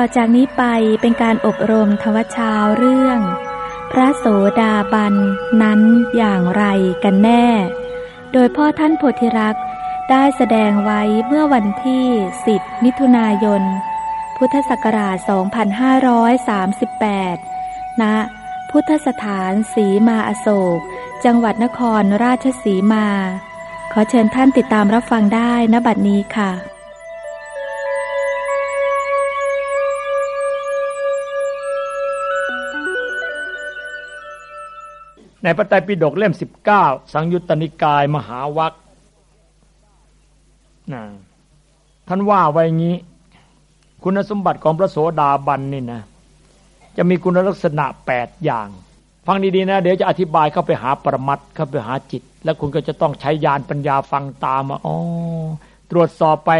ต่อจากนี้ไปเป็นการอบรมทวชาวเรื่อง พระโสดาบันนั้นอย่างไรกันแน่ โดยพ่อท่านโพธิรักษ์ได้แสดงไว้เมื่อวันที่ 10 มิถุนายน พุทธศักราช 2538 ณ พุทธสถานสีมาอโศก จังหวัดนครราชสีมา ขอเชิญท่านติดตามรับฟังได้ณบัดนี้ค่ะ ในพระไตรปิฎกเล่มสิบเก้าสังยุตตนิกายมหาวัคนะท่านว่าไว้งี้ คุณสมบัติของพระโสดาบันนี่นะ จะมีคุณลักษณะแปดอย่าง ฟังดีๆนะ เดี๋ยวจะอธิบายเข้าไปหาปรมัตเข้าไปหาจิต แล้วคุณก็จะต้องใช้ยานปัญญาฟังตามมาอ๋อตรวจสอบไป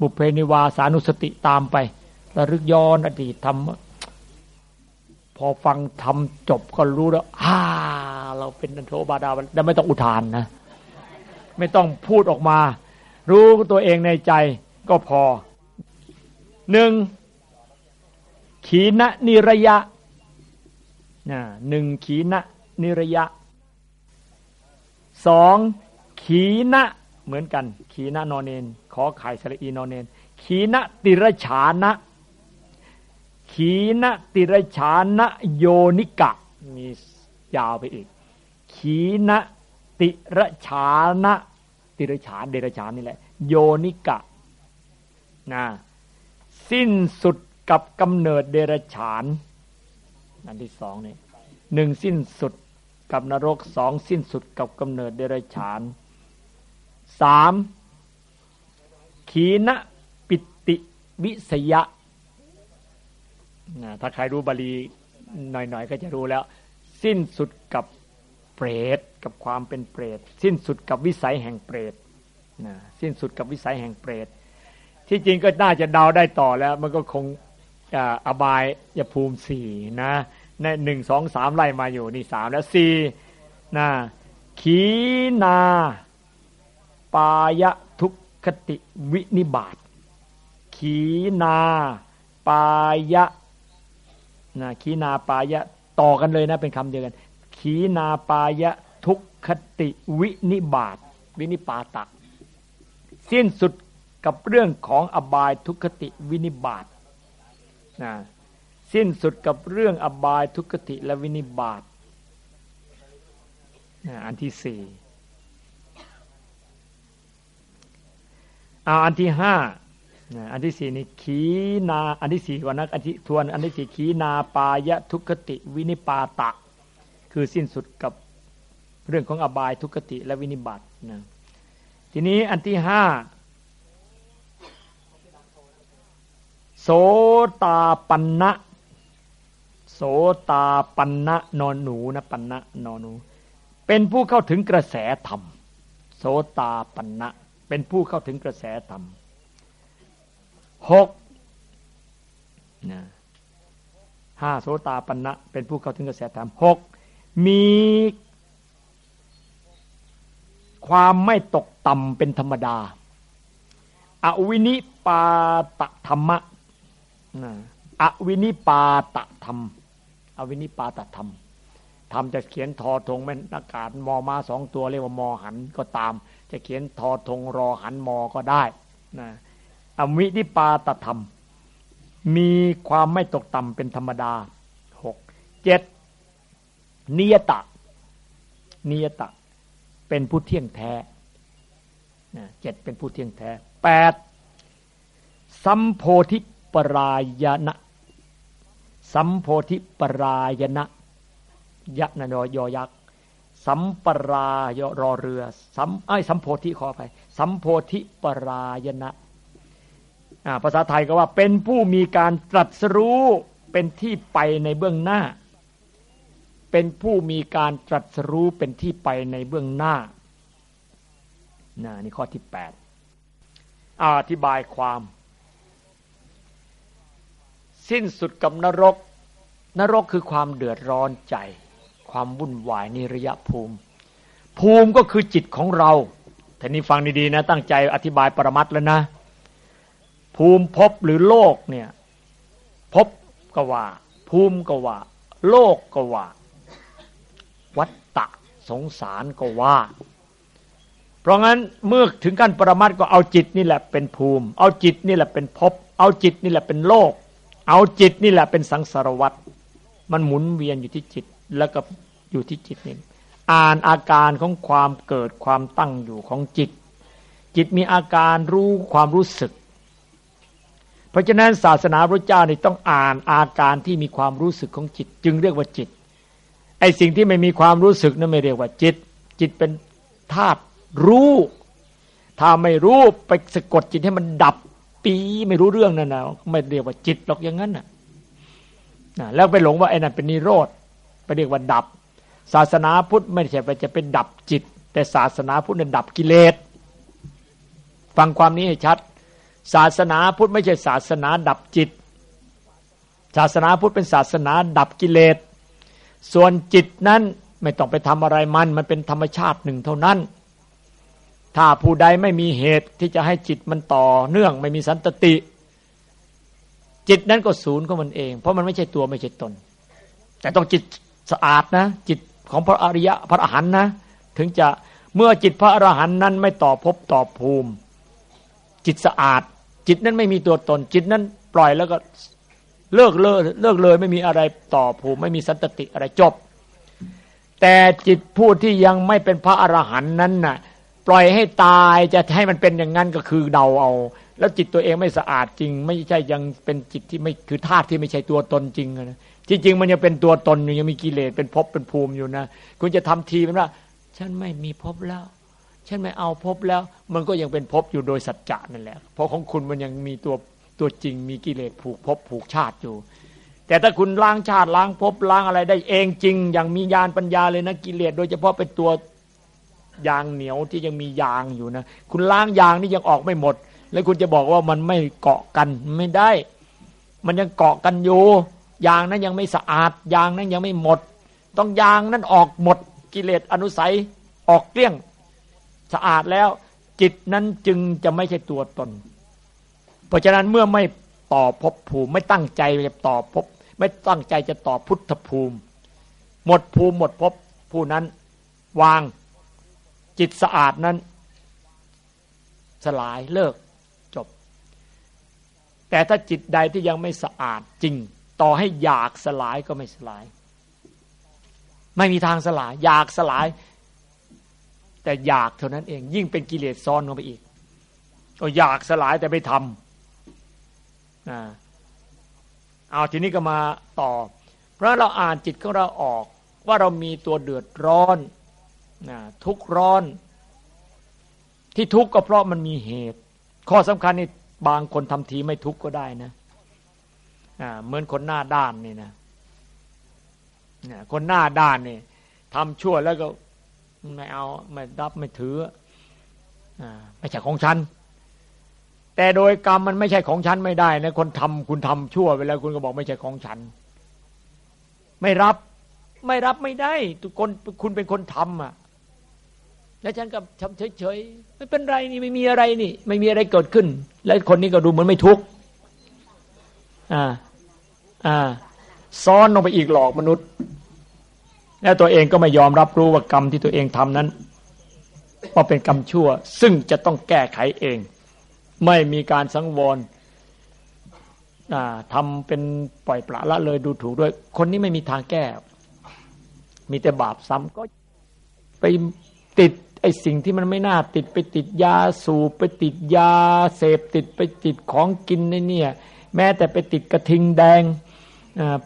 บุพเพนิวาสานุสติตามไประลึกย้อนอดีตทำ พอฟังทำจบก็รู้แล้วอ่าเราเป็นนันโทบาดาแต่ไม่ต้องอุทานนะ ไม่ต้องพูดออกมา รู้ตัวเองในใจก็พอหนึ่งขีณนิระยะหนึ่งขีณนิระยะสองขีณเหมือนกัน ขีณนอนเนน ขอไข่สระอีนอนเนน ขีณติระฉานะ ขีณติรฉานะโยนิกะ มียาวไปอีก ขีณติรฉานะติรฉานเดรฉานนี่แหละ โยนิกะนะสิ้นสุดกับกำเนิดเดรฉานอันที่สองนี่หนึ่งสิ้นสุดกับนรกสองสิ้นสุดกับกำเนิดเดรฉานสามขีณปิติวิสยะ ถ้าใครรู้บาลีหน่อยๆ ก็จะรู้แล้ว สิ้นสุดกับเปรตกับความเป็นเปรต สิ้นสุดกับวิสัยแห่งเปรตสิ้นสุดกับวิสัยแห่งเปรต ที่จริงก็น่าจะเดาได้ต่อแล้ว มันก็คงอบายยภูมิสี่นะในหนึ่งสองสามไล่มาอยู่นี่สามแล้วสี่นะขีนา ปายทุกขติวินิบาตขีนา ปายะ นะขีนาปายะต่อกันเลยนะเป็นคำเดียวกัน ขีนาปายะทุกขติวินิบาตวินิปาตะ สิ้นสุดกับเรื่องของอบายทุกขติวินิบาตนะสิ้นสุดกับเรื่องอบายทุกขติและวินิบาตนะอันที่สี่เอาอันที่ห้า อันที่สี่นี่ขีนา อันที่สี่ก่อนนะอันที่ทวน อันที่สี่ขีนาปายะทุกขติวินิปาตะ คือสิ้นสุดกับเรื่องของอบายทุกขติและวินิบาตนะทีนี้อันที่ห้าโสตาปันนะโสตาปันนะนอนหนูนะปันนะนอนหนู เป็นผู้เข้าถึงกระแสธรรม โสตาปันนะเป็นผู้เข้าถึงกระแสธรรม หกนะห้าโสตาปันนะเป็นผู้เข้าถึงกระแสธรรมหกมีความไม่ตกต่ำเป็นธรรมดาอวินิปาตธรรมะอวินิปาตธรรม อวินิปาตธรรมทำจะเขียนทอทงแม่นอากาศมอมาสองตัวเรียกว่ามอหันก็ตาม จะเขียนทอทงรอหันมอก็ได้นะอ วินิปาตธรรม มีความไม่ตกต่ำเป็นธรรมดาหกเจ็ดนิยตะ นิยตะ เป็นผู้เที่ยงแท้เจ็ดเป็นผู้เที่ยงแท้แปดสัมโพธิปรายณะสัมโพธิปรายณะยะนนยอยักษ์สัมปรายรอเรือสัมไอสัมโพธิขอไปสัมโพธิปรายณะ ภาษาไทยก็ว่าเป็นผู้มีการตรัสรู้เป็นที่ไปในเบื้องหน้า เป็นผู้มีการตรัสรู้เป็นที่ไปในเบื้องหน้านี่ข้อที่แปดอธิบายความ สิ้นสุดกับนรก นรกคือความเดือดร้อนใจ ความวุ่นวายในระยะภูมิ ภูมิก็คือจิตของเราท่านี้ฟังดีๆนะ ตั้งใจอธิบายปรมัตแล้วนะ ภูมิภพหรือโลกเนี่ยภพก็ว่า ภูมิก็ว่า โลกก็ว่า วัตตะสงสารก็ว่า เพราะงั้นเมื่อถึงขั้นปรมัตก็เอาจิตนี่แหละเป็นภูมิ เอาจิตนี่แหละเป็นภพเอาจิตนี่แหละเป็นโลก เอาจิตนี่แหละเป็นสังสารวัตมันหมุนเวียนอยู่ที่จิตแล้วก็อยู่ที่จิตนี่อ่านอาการของความเกิดความตั้งอยู่ของจิต จิตมีอาการรู้ความรู้สึก เพราะฉะนั้นศาสนาพระเจ้านี่ต้องอ่านอาการที่มีความรู้สึกของจิต จึงเรียกว่าจิต ไอสิ่งที่ไม่มีความรู้สึกนั้นไม่เรียกว่าจิต จิตเป็นธาตุรู้ ถ้าไม่รู้ไปสะกดจิตให้มันดับปีไม่รู้เรื่องนั่นนะไม่เรียกว่าจิตหรอกอย่างนั้นน่ะแล้วไปหลงว่าไอ้นั่นเป็นนิโรธไปเรียกว่าดับ ศาสนาพุทธไม่ใช่ไปจะเป็นดับจิต แต่ศาสนาพุทธเนั้นดับกิเลสฟังความนี้ให้ชัด ศาสนาพุทธไม่ใช่ศาสนาดับจิต ศาสนาพุทธเป็นศาสนาดับกิเลส ส่วนจิตนั้นไม่ต้องไปทำอะไรมัน มันเป็นธรรมชาติหนึ่งเท่านั้น ถ้าผู้ใดไม่มีเหตุที่จะให้จิตมันต่อเนื่องไม่มีสันตติ จิตนั้นก็ศูนย์ของมันเอง เพราะมันไม่ใช่ตัวไม่ใช่ตน แต่ต้องจิตสะอาดนะ จิตของพระอริยะพระอรหันต์นะ ถึงจะเมื่อจิตพระอรหันต์นั้นไม่ต่อภพต่อภูมิ จิตสะอาด จิตนั้นไม่มีตัวตน จิตนั้นปล่อยแล้วก็เลิกเลิกเลิกเลยไม่มีอะไรต่อผูไม่มีสันตติอะไรจบ แต่จิตผู้ที่ยังไม่เป็นพระอรหันต์นั้นน่ะ ปล่อยให้ตายจะให้มันเป็นอย่างนั้นก็คือเดาเอา แล้วจิตตัวเองไม่สะอาดจริง ไม่ใช่ยังเป็นจิตที่ไม่คือธาตุที่ไม่ใช่ตัวตนจริงนะที่จริงมันยังเป็นตัวตนอยู่ยังมีกิเลสเป็นภพเป็นภูมิอยู่นะ คุณจะทำทีเป็นว่า ฉันไม่มีภพแล้ว ฉันไม่เอาภพแล้ว มันก็ยังเป็นภพอยู่โดยสัจจะนั่นแหละ เพราะของคุณมันยังมีตัวตัวจริงมีกิเลสผูกภพผูกชาติอยู่ แต่ถ้าคุณล้างชาติล้างภพล้างอะไรได้เองจริง อย่างมียานปัญญาเลยนะกิเลสโดยเฉพาะเป็นตัวยางเหนียวที่ยังมียางอยู่นะ คุณล้างยางนี่ยังออกไม่หมด แล้วคุณจะบอกว่ามันไม่เกาะกันไม่ได้ มันยังเกาะกันอยู่ยางนั้นยังไม่สะอาดยางนั้นยังไม่หมด ต้องยางนั้นออกหมดกิเลสอนุสัยออกเกลี้ยง สะอาดแล้ว จิตนั้นจึงจะไม่ใช่ตัวตน เพราะฉะนั้นเมื่อไม่ต่อภพภูมิ ไม่ตั้งใจจะต่อภพไม่ตั้งใจจะต่อพุทธภูมิ หมดภูมิหมดภพผู้นั้น วางจิตสะอาดนั้น สลายเลิกจบ แต่ถ้าจิตใดที่ยังไม่สะอาดจริง ต่อให้อยากสลายก็ไม่สลาย ไม่มีทางสลาย อยากสลาย แต่อยากเท่านั้นเอง ยิ่งเป็นกิเลสซ้อนลงไปอีกก็อยากสลายแต่ไม่ทำเอาทีนี้ก็มาต่อ เพราะเราอ่านจิตของเราออก ว่าเรามีตัวเดือดร้อนทุกร้อน ที่ทุกข์ก็เพราะมันมีเหตุ ข้อสำคัญนี่บางคนทำทีไม่ทุกข์ก็ได้นะเหมือนคนหน้าด้านนี่นะคนหน้าด้านนี่ทำชั่วแล้วก็ ไม่เอาไม่รับไม่ถืออไม่ใช่ของฉัน แต่โดยกรรมมันไม่ใช่ของฉันไม่ได้นะคนทำคุณทำชั่วไปแล้วคุณก็บอกไม่ใช่ของฉัน ไม่รับไม่รับไม่ได้ ทุกคนคุณเป็นคนทำอะ แล้วฉันก็ทำเฉยๆไม่เป็นไรนี่ไม่มีอะไรนี่ ไม่มีอะไรเกิดขึ้น แล้วคนนี้ก็ดูเหมือนไม่ทุกข์อ่า อ่า ซ้อนลงไปอีกหลอกมนุษย์ แล้วตัวเองก็ไม่ยอมรับรู้ว่ากรรมที่ตัวเองทำนั้นว่าเป็นกรรมชั่ว ซึ่งจะต้องแก้ไขเอง ไม่มีการสังวรทำเป็นปล่อยปละละเลยดูถูกด้วย คนนี้ไม่มีทางแก้ มีแต่บาปซ้ำก็ไปติดไอ้สิ่งที่มันไม่น่าติดไปติดยาสูบไปติดยาเสพติดไปติดของกินในเนี่ย แม้แต่ไปติดกระทิงแดง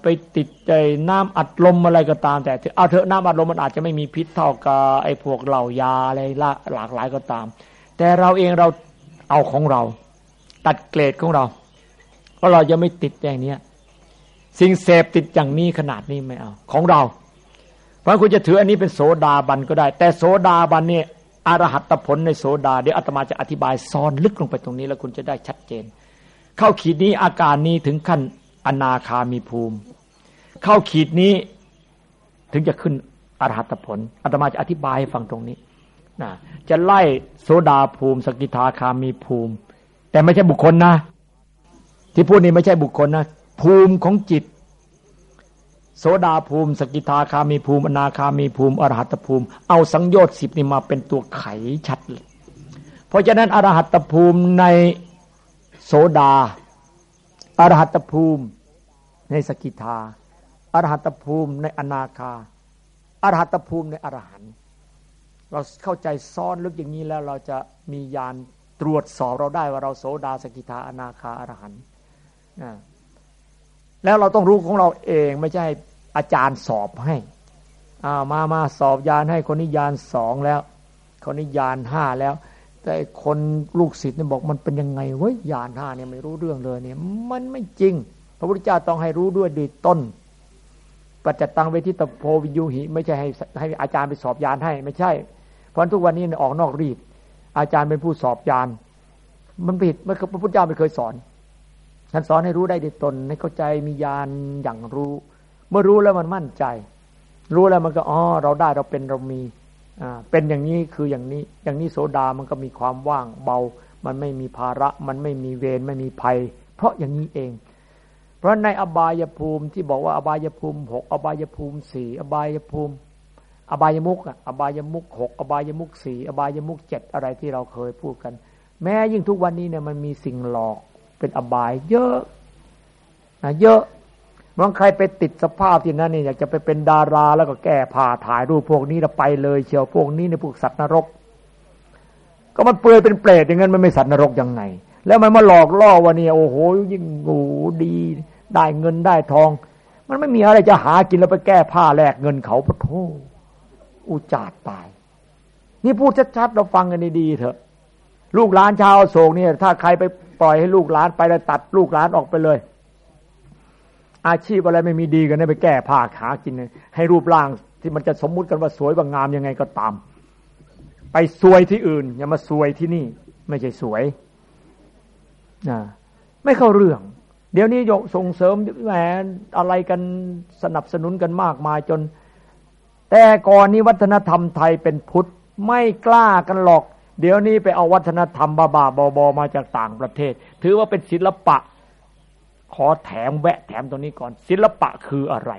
ไปติดใจน้ำอัดลมอะไรก็ตาม แต่เอาเถอะน้ำอัดลมมันอาจจะไม่มีพิษเท่ากับไอ้พวกเหล่ายาอะไรหลากหลายก็ตาม แต่เราเองเราเอาของเรา ตัดเกรดของเรา เพราะเราจะไม่ติดอย่างนี้สิ่งเสพติดอย่างนี้ขนาดนี้ไม่เอา ของเรา เพราะคุณจะถืออันนี้เป็นโสดาบันก็ได้ แต่โสดาบันเนี่ยอรหัตผลในโสดาเดี๋ยวอาตมาจะอธิบายซ้อนลึกลงไปตรงนี้ แล้วคุณจะได้ชัดเจน เข้าขีดนี้อาการนี้ถึงขั้น อนาคามีภูมิ เข้าขีดนี้ถึงจะขึ้นอรหัตผลอาตมาจะอธิบายให้ฟังตรงนี้นะจะไล่โสดาภูมิ สกิทาคามีภูมิ แต่ไม่ใช่บุคคลนะ ที่พูดนี้ไม่ใช่บุคคลนะ ภูมิของจิต โสดาภูมิ สกิทาคามีภูมิ อนาคามีภูมิ อรหัตภูมิ เอาสังโยชน์สิบนี่มาเป็นตัวไขชัดเลยเพราะฉะนั้นอรหัตภูมิในโสดา อรหัตภูมิในสกิทาอรหัตภูมิในอนาคาอรหัตภูมิในอรหันเราเข้าใจซ้อนลึกอย่างนี้แล้วเราจะมียานตรวจสอบเราได้ว่าเราโสดาสกิทาอนาคาอรหันแล้วเราต้องรู้ของเราเองไม่ใช่อาจารย์สอบให้ามามาสอบยานให้คนนี้ยานสองแล้ว คนนี้ยานห้าแล้ว แต่คนลูกศิษย์เนี่ยบอกมันเป็นยังไงเว้ยยานห้าเนี่ยไม่รู้เรื่องเลยเนี่ย มันไม่จริง พระพุทธเจ้าต้องให้รู้ด้วยดีต้นปัจจตังเวทิตโพวิยุหิ ไม่ใช่ให้ให้อาจารย์ไปสอบยานให้ ไม่ใช่ เพราะทุกวันนี้ออกนอกรีดอาจารย์เป็นผู้สอบยาน มันผิดพระพุทธเจ้าไม่เคยสอนท่านสอนให้รู้ได้ด้วยตนให้เข้าใจมีญาณอย่างรู้ เมื่อรู้แล้วมันมั่นใจ รู้แล้วมันก็อ๋อเราได้เราเป็นเรามี เป็นอย่างนี้คืออย่างนี้ อย่างนี้โสดามันก็มีความว่างเบา มันไม่มีภาระ มันไม่มีเวรไม่มีภัย เพราะอย่างนี้เอง เพราะในอบายภูมิที่บอกว่าอบายภูมิหกอบายภูมิสี่อบายภูมิ อบายมุกอะอบายมุกหกอบายมุกสี่อบายมุกเจ็ดอะไรที่เราเคยพูดกัน แม้ยิ่งทุกวันนี้เนี่ยมันมีสิ่งหลอกเป็นอบายเยอะนะเยอะ บางใครไปติดสภาพที่นั้นนี่อยากจะไปเป็นดาราแล้วก็แก้ผ่าถ่ายรูปพวกนี้แล้วไปเลยเชียวพวกนี้ในพวกสัตว์นรก ก็มันเปลือยเป็นเปรตอย่างนั้นมันไม่สัตว์นรกยังไง แล้วมันมาหลอกล่อว่าเนี่ยโอ้โหยิ่งโอ้ดี ได้เงินได้ทอง มันไม่มีอะไรจะหากินแล้วไปแก้ผ้าแลกเงินเขาพระโทอุจาดตาย นี่พูดชัดๆเราฟังกันดีๆเถอะ ลูกหลานชาวโศกเนี่ย ถ้าใครไปปล่อยให้ลูกหลานไปแล้วตัดลูกหลานออกไปเลย อาชีพอะไรไม่มีดีกันไปแก้ผ้าขากิน ให้รูปร่างที่มันจะสมมุติกันว่าสวยว่างามยังไงก็ตาม ไปสวยที่อื่น อย่ามาสวยที่นี่ ไม่ใช่สวยนะไม่เข้าเรื่อง เดี๋ยวนี้ยกส่งเสริมแหมอะไรกันสนับสนุนกันมากมายจน แต่ก่อนนี้วัฒนธรรมไทยเป็นพุทธไม่กล้ากันหรอก เดี๋ยวนี้ไปเอาวัฒนธรรมบาบาบอบอมาจากต่างประเทศ ถือว่าเป็นศิลปะ ขอแถมแวะแถมตรงนี้ก่อน ศิลปะคืออะไร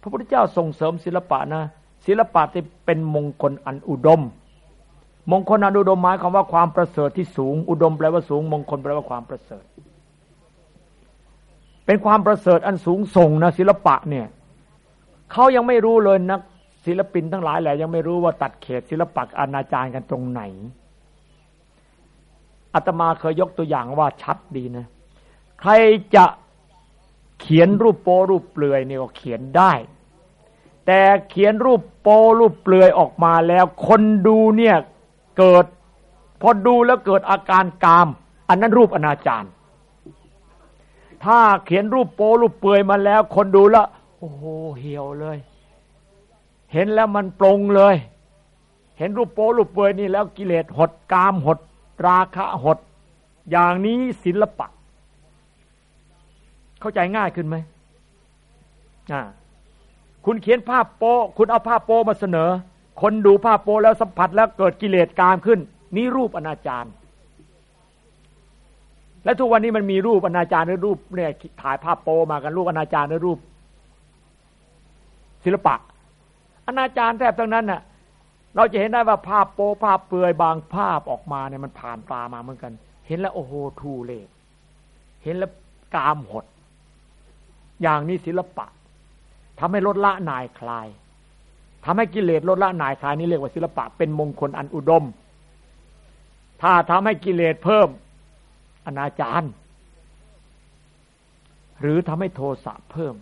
พระพุทธเจ้าส่งเสริมศิลปะนะ ศิลปะที่เป็นมงคลอันอุดม มงคลอันอุดมหมายความว่าความประเสริฐที่สูง อุดมแปลว่าสูง มงคลแปลว่าความประเสริฐ เป็นความประเสริฐอันสูงส่งนะศิลปะเนี่ยเขายังไม่รู้เลยนักศิลปินทั้งหลายแหละยังไม่รู้ว่าตัดเขตศิลปะอนาจารกันตรงไหนอาตมาเคยยกตัวอย่างว่าชัดดีนะ รจะเขียนรูปโปรูปเปลือยเนี่ยก็เขียนได้ แต่เขียนรูปโปรูปเปลือยออกมาแล้ว คนดูเนี่ยเกิด พอดูแล้วเกิดอาการกาม อันนั้นรูปอนาจารถ้าเขียนรูปโปรูปเปลือยมาแล้ว คนดูแล้วโอ้โหเหี่ยวเลย เห็นแล้วมันปรงเลย เห็นรูปโปรูปเปลือยนี่แล้วกิเลสหดกามหด ราคะหด อย่างนี้ศิลปะ เข้าใจง่ายขึ้นไหมคุณเขียนภาพโปคุณเอาภาพโปมาเสนอ คนดูภาพโปแล้วสัมผัสแล้วเกิดกิเลสกามขึ้น นี่รูปอนาจารและทุกวันนี้มันมีรูปอนาจารหรือรูปเนี่ยถ่ายภาพโปมากันรูปอนาจารหรือรูป ศิลปะ อนาจารแทบทั้งนั้นน่ะเราจะเห็นได้ว่าภาพโปภาพเปลือยบางภาพออกมาเนี่ยมันผ่านตามาเหมือนกัน เห็นแล้วโอ้โหทูเลเห็นแล้วกามหด อย่างนี้ศิลปะทำให้ลดละนายคลายทำให้กิเลสลดละนายคลายนี่เรียกว่าศิลปะ เป็นมงคลอันอุดม ถ้าทำให้กิเลสเพิ่มอนาจารหรือทำให้โทสะเพิ่ม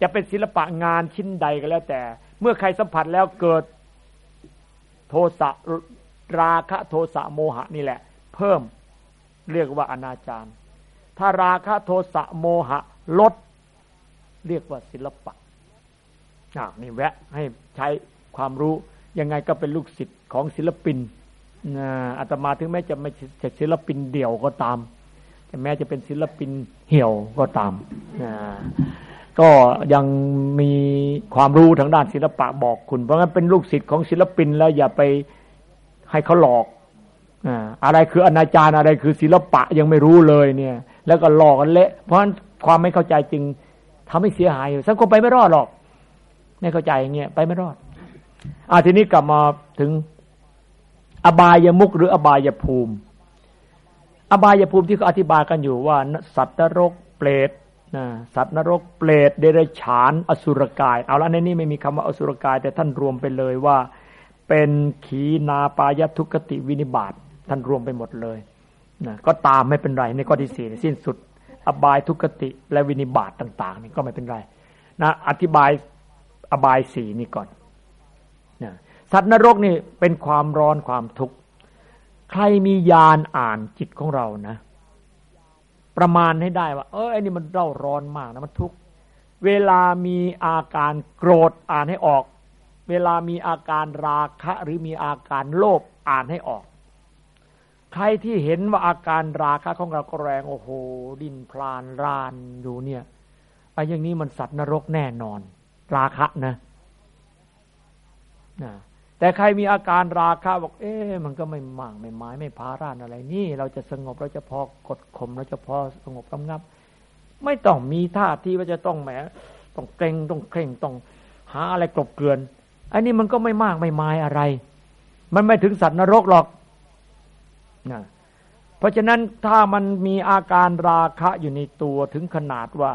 จะเป็นศิลปะงานชิ้นใดก็แล้วแต่ เมื่อใครสัมผัสแล้วเกิดโทสะราคะโทสะโมหะนี่แหละ เพิ่มเรียกว่าอนาจารถ้าราคะโทสะโมหะลด เรียกว่าศิลปะนี่แวะให้ใช้ความรู้ยังไงก็เป็นลูกศิษย์ของศิลปินอาตมาถึงแม้จะไม่ใช่ศิลปินเดี่ยวก็ตามแต่แม้จะเป็นศิลปินเหี่ยวก็ตามก็ยังมีความรู้ทางด้านศิลปะบอกคุณ เพราะงั้นเป็นลูกศิษย์ของศิลปินแล้วอย่าไปให้เขาหลอกอะไรคืออนาจารอะไรคือศิลปะยังไม่รู้เลยเนี่ย แล้วก็หลอกกันเละ เพราะฉะนั้นความไม่เข้าใจจึง ทำให้เสียหายอยู่สังคมไปไม่รอดหรอกไม่เข้าใจอย่างเงี้ยไปไม่รอดอาทีนี้กลับมาถึง อบายมุกหรืออบายภูมิ อบายภูมิที่เขาอธิบายกันอยู่ว่า สัตว์นรกเปรตนะสัตว์นรกเปรตเดรัจฉานอสุรกาย เอาละในนี้ไม่มีคำว่าอสุรกาย แต่ท่านรวมไปเลยว่า เป็นขีนาปายทุกติวินิบาตท่านรวมไปหมดเลยนะก็ตามไม่เป็นไรในข้อที่สี่สิ้นสุด อบายทุกติ และวินิบาตต่าง ๆ นี่ก็ไม่เป็นไรนะอธิบายอบายสี่นี่ก่อนนะสัตว์นรกนี่เป็นความร้อนความทุกข์ ใครมียานอ่านจิตของเรานะ ประมาณให้ได้ว่า เออไอ้นี่มันเร่าร้อนมากนะมันทุกข์เวลามีอาการโกรธอ่านให้ออก เวลามีอาการราคะ หรือมีอาการโลภอ่านให้ออก ใครที่เห็นว่าอาการราคะของเราก็แรงโอ้โห ดินพลานรานอยู่เนี่ยไอ้อย่างนี้มันสัตว์นรกแน่นอน ราคะนะนะแต่ใครมีอาการราคะบอก เอ๊ะมันก็ไม่มากไม่หมายไม่พาร่านอะไรนี่ เราจะสงบเราจะพอกดข่มเราจะพอสงบกำงับ ไม่ต้องมีท่าที่ว่าจะต้องแหมต้องเกรงต้องเคร่งต้องหาอะไรกลบเกลื่อนอันนี้มันก็ไม่มากไม่หมายอะไร มันไม่ถึงสัตว์นรกหรอก นะเพราะฉะนั้นถ้ามันมีอาการราคะอยู่ในตัวถึงขนาดว่า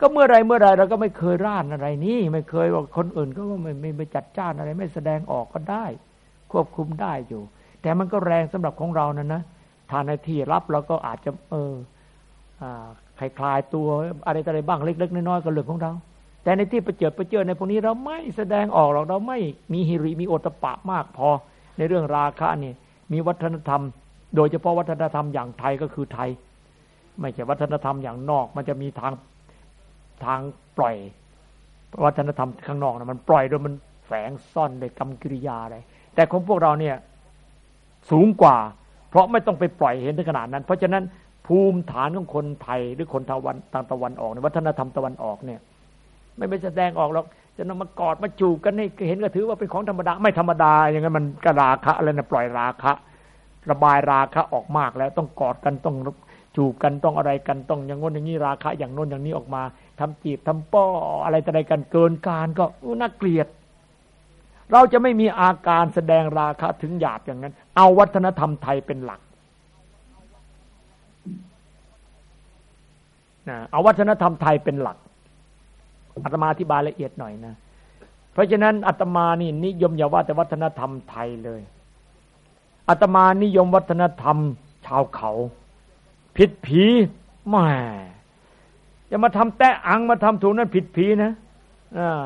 ก็เมื่อไรเมื่อไรเราก็ไม่เคยร่านอะไรนี่ไม่เคยว่าคนอื่นก็ไม่ไม่ไปจัดจ้านอะไร ไม่แสดงออกก็ได้ ควบคุมได้อยู่ แต่มันก็แรงสำหรับของเรานั่นนะทานในที่รับเราก็อาจจะเออคลายคลายตัวอะไรอะไรบ้างเล็ก ๆ น้อยๆก็เรื่องของเรา แต่ในที่ประเจิดประเจิดในพวกนี้เราไม่แสดงออกหรอกเราไม่มีฮิริมีโอตปะมากพอในเรื่องราคะนี่ มีวัฒนธรรม โดยเฉพาะวัฒนธรรมอย่างไทยก็คือไทย ไม่ใช่วัฒนธรรมอย่างนอก มันจะมีทางทางปล่อย วัฒนธรรมข้างนอกนะมันปล่อยโดยมันแฝงซ่อนในกรรมกิริยาอะไรแต่ของพวกเราเนี่ยสูงกว่า เพราะไม่ต้องไปปล่อยเห็นถึงขนาดนั้น เพราะฉะนั้นภูมิฐานของคนไทยหรือคนตะวันทางตะวันออกในวัฒนธรรมตะวันออกเนี่ย ไม่ไปแสดงออกหรอก จะนำมากอดมาจูบกันให้เห็นก็ถือว่าเป็นของธรรมดาไม่ธรรมดา อย่างนั้นมันกระราคะอะไรนะปล่อยราคะ ระบายราคะออกมากแล้วต้องกอดกันต้องจูบกันต้องอะไรกันต้องอย่างง้นอย่างนี้ราคะอย่างโน้นอย่างนี้ออกมาทำจีบทำป้ออะไรต่อะไรกันเกินการก็น่าเกลียด เราจะไม่มีอาการแสดงราคะถึงหยาบอย่างนั้น เอาวัฒนธรรมไทยเป็นหลักนะเอาวัฒนธรรมไทยเป็นหลัก อาตมาอธิบายละเอียดหน่อยนะ เพราะฉะนั้นอาตมานี่นิยมอย่าว่าแต่วัฒนธรรมไทยเลยอาตมานิยมวัฒนธรรม ชาวเขา ผิดผีแม่จะมาทำแตะอังมาทำถูกนั้นผิดผีนะอ่า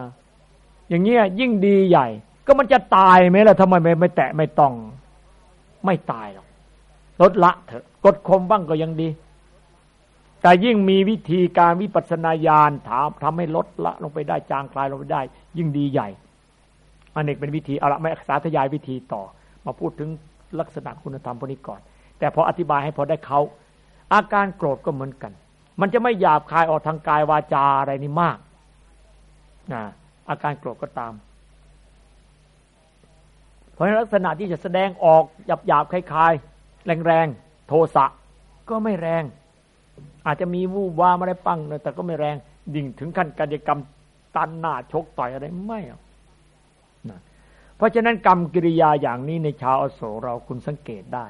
อย่างเงี้ยยิ่งดีใหญ่ ก็มันจะตายไหมล่ะทำไมไม่ไม่แตะไม่ต้อง ไม่ตายหรอกลดละเถอะกดข่มบ้างก็ยังดี แต่ยิ่งมีวิธีการวิปัสสนาญาณถามทำให้ลดละลงไปได้จางคลายลงไปได้ ยิ่งดีใหญ่อันนี้เป็นวิธีเอาละไม่สาธยายวิธีต่อ มาพูดถึงลักษณะคุณธรรมพวกนี้ก่อน แต่พออธิบายให้พอได้เขาอาการโกรธก็เหมือนกัน มันจะไม่หยาบคายออกทางกายวาจาอะไรนี่มากนะอาการโกรธก็ตาม เพราะลักษณะที่จะแสดงออกหยาบหยาบคลายๆแรงๆโทสะก็ไม่แรง อาจจะมีวูบวามอะไรปังแต่ก็ไม่แรงดิ่งถึงขั้นกิจกรรมตันหน้าชกต่อยอะไรไม่นะเพราะฉะนั้นกรรมกิริยาอย่างนี้ในชาวอโศเราคุณสังเกตได้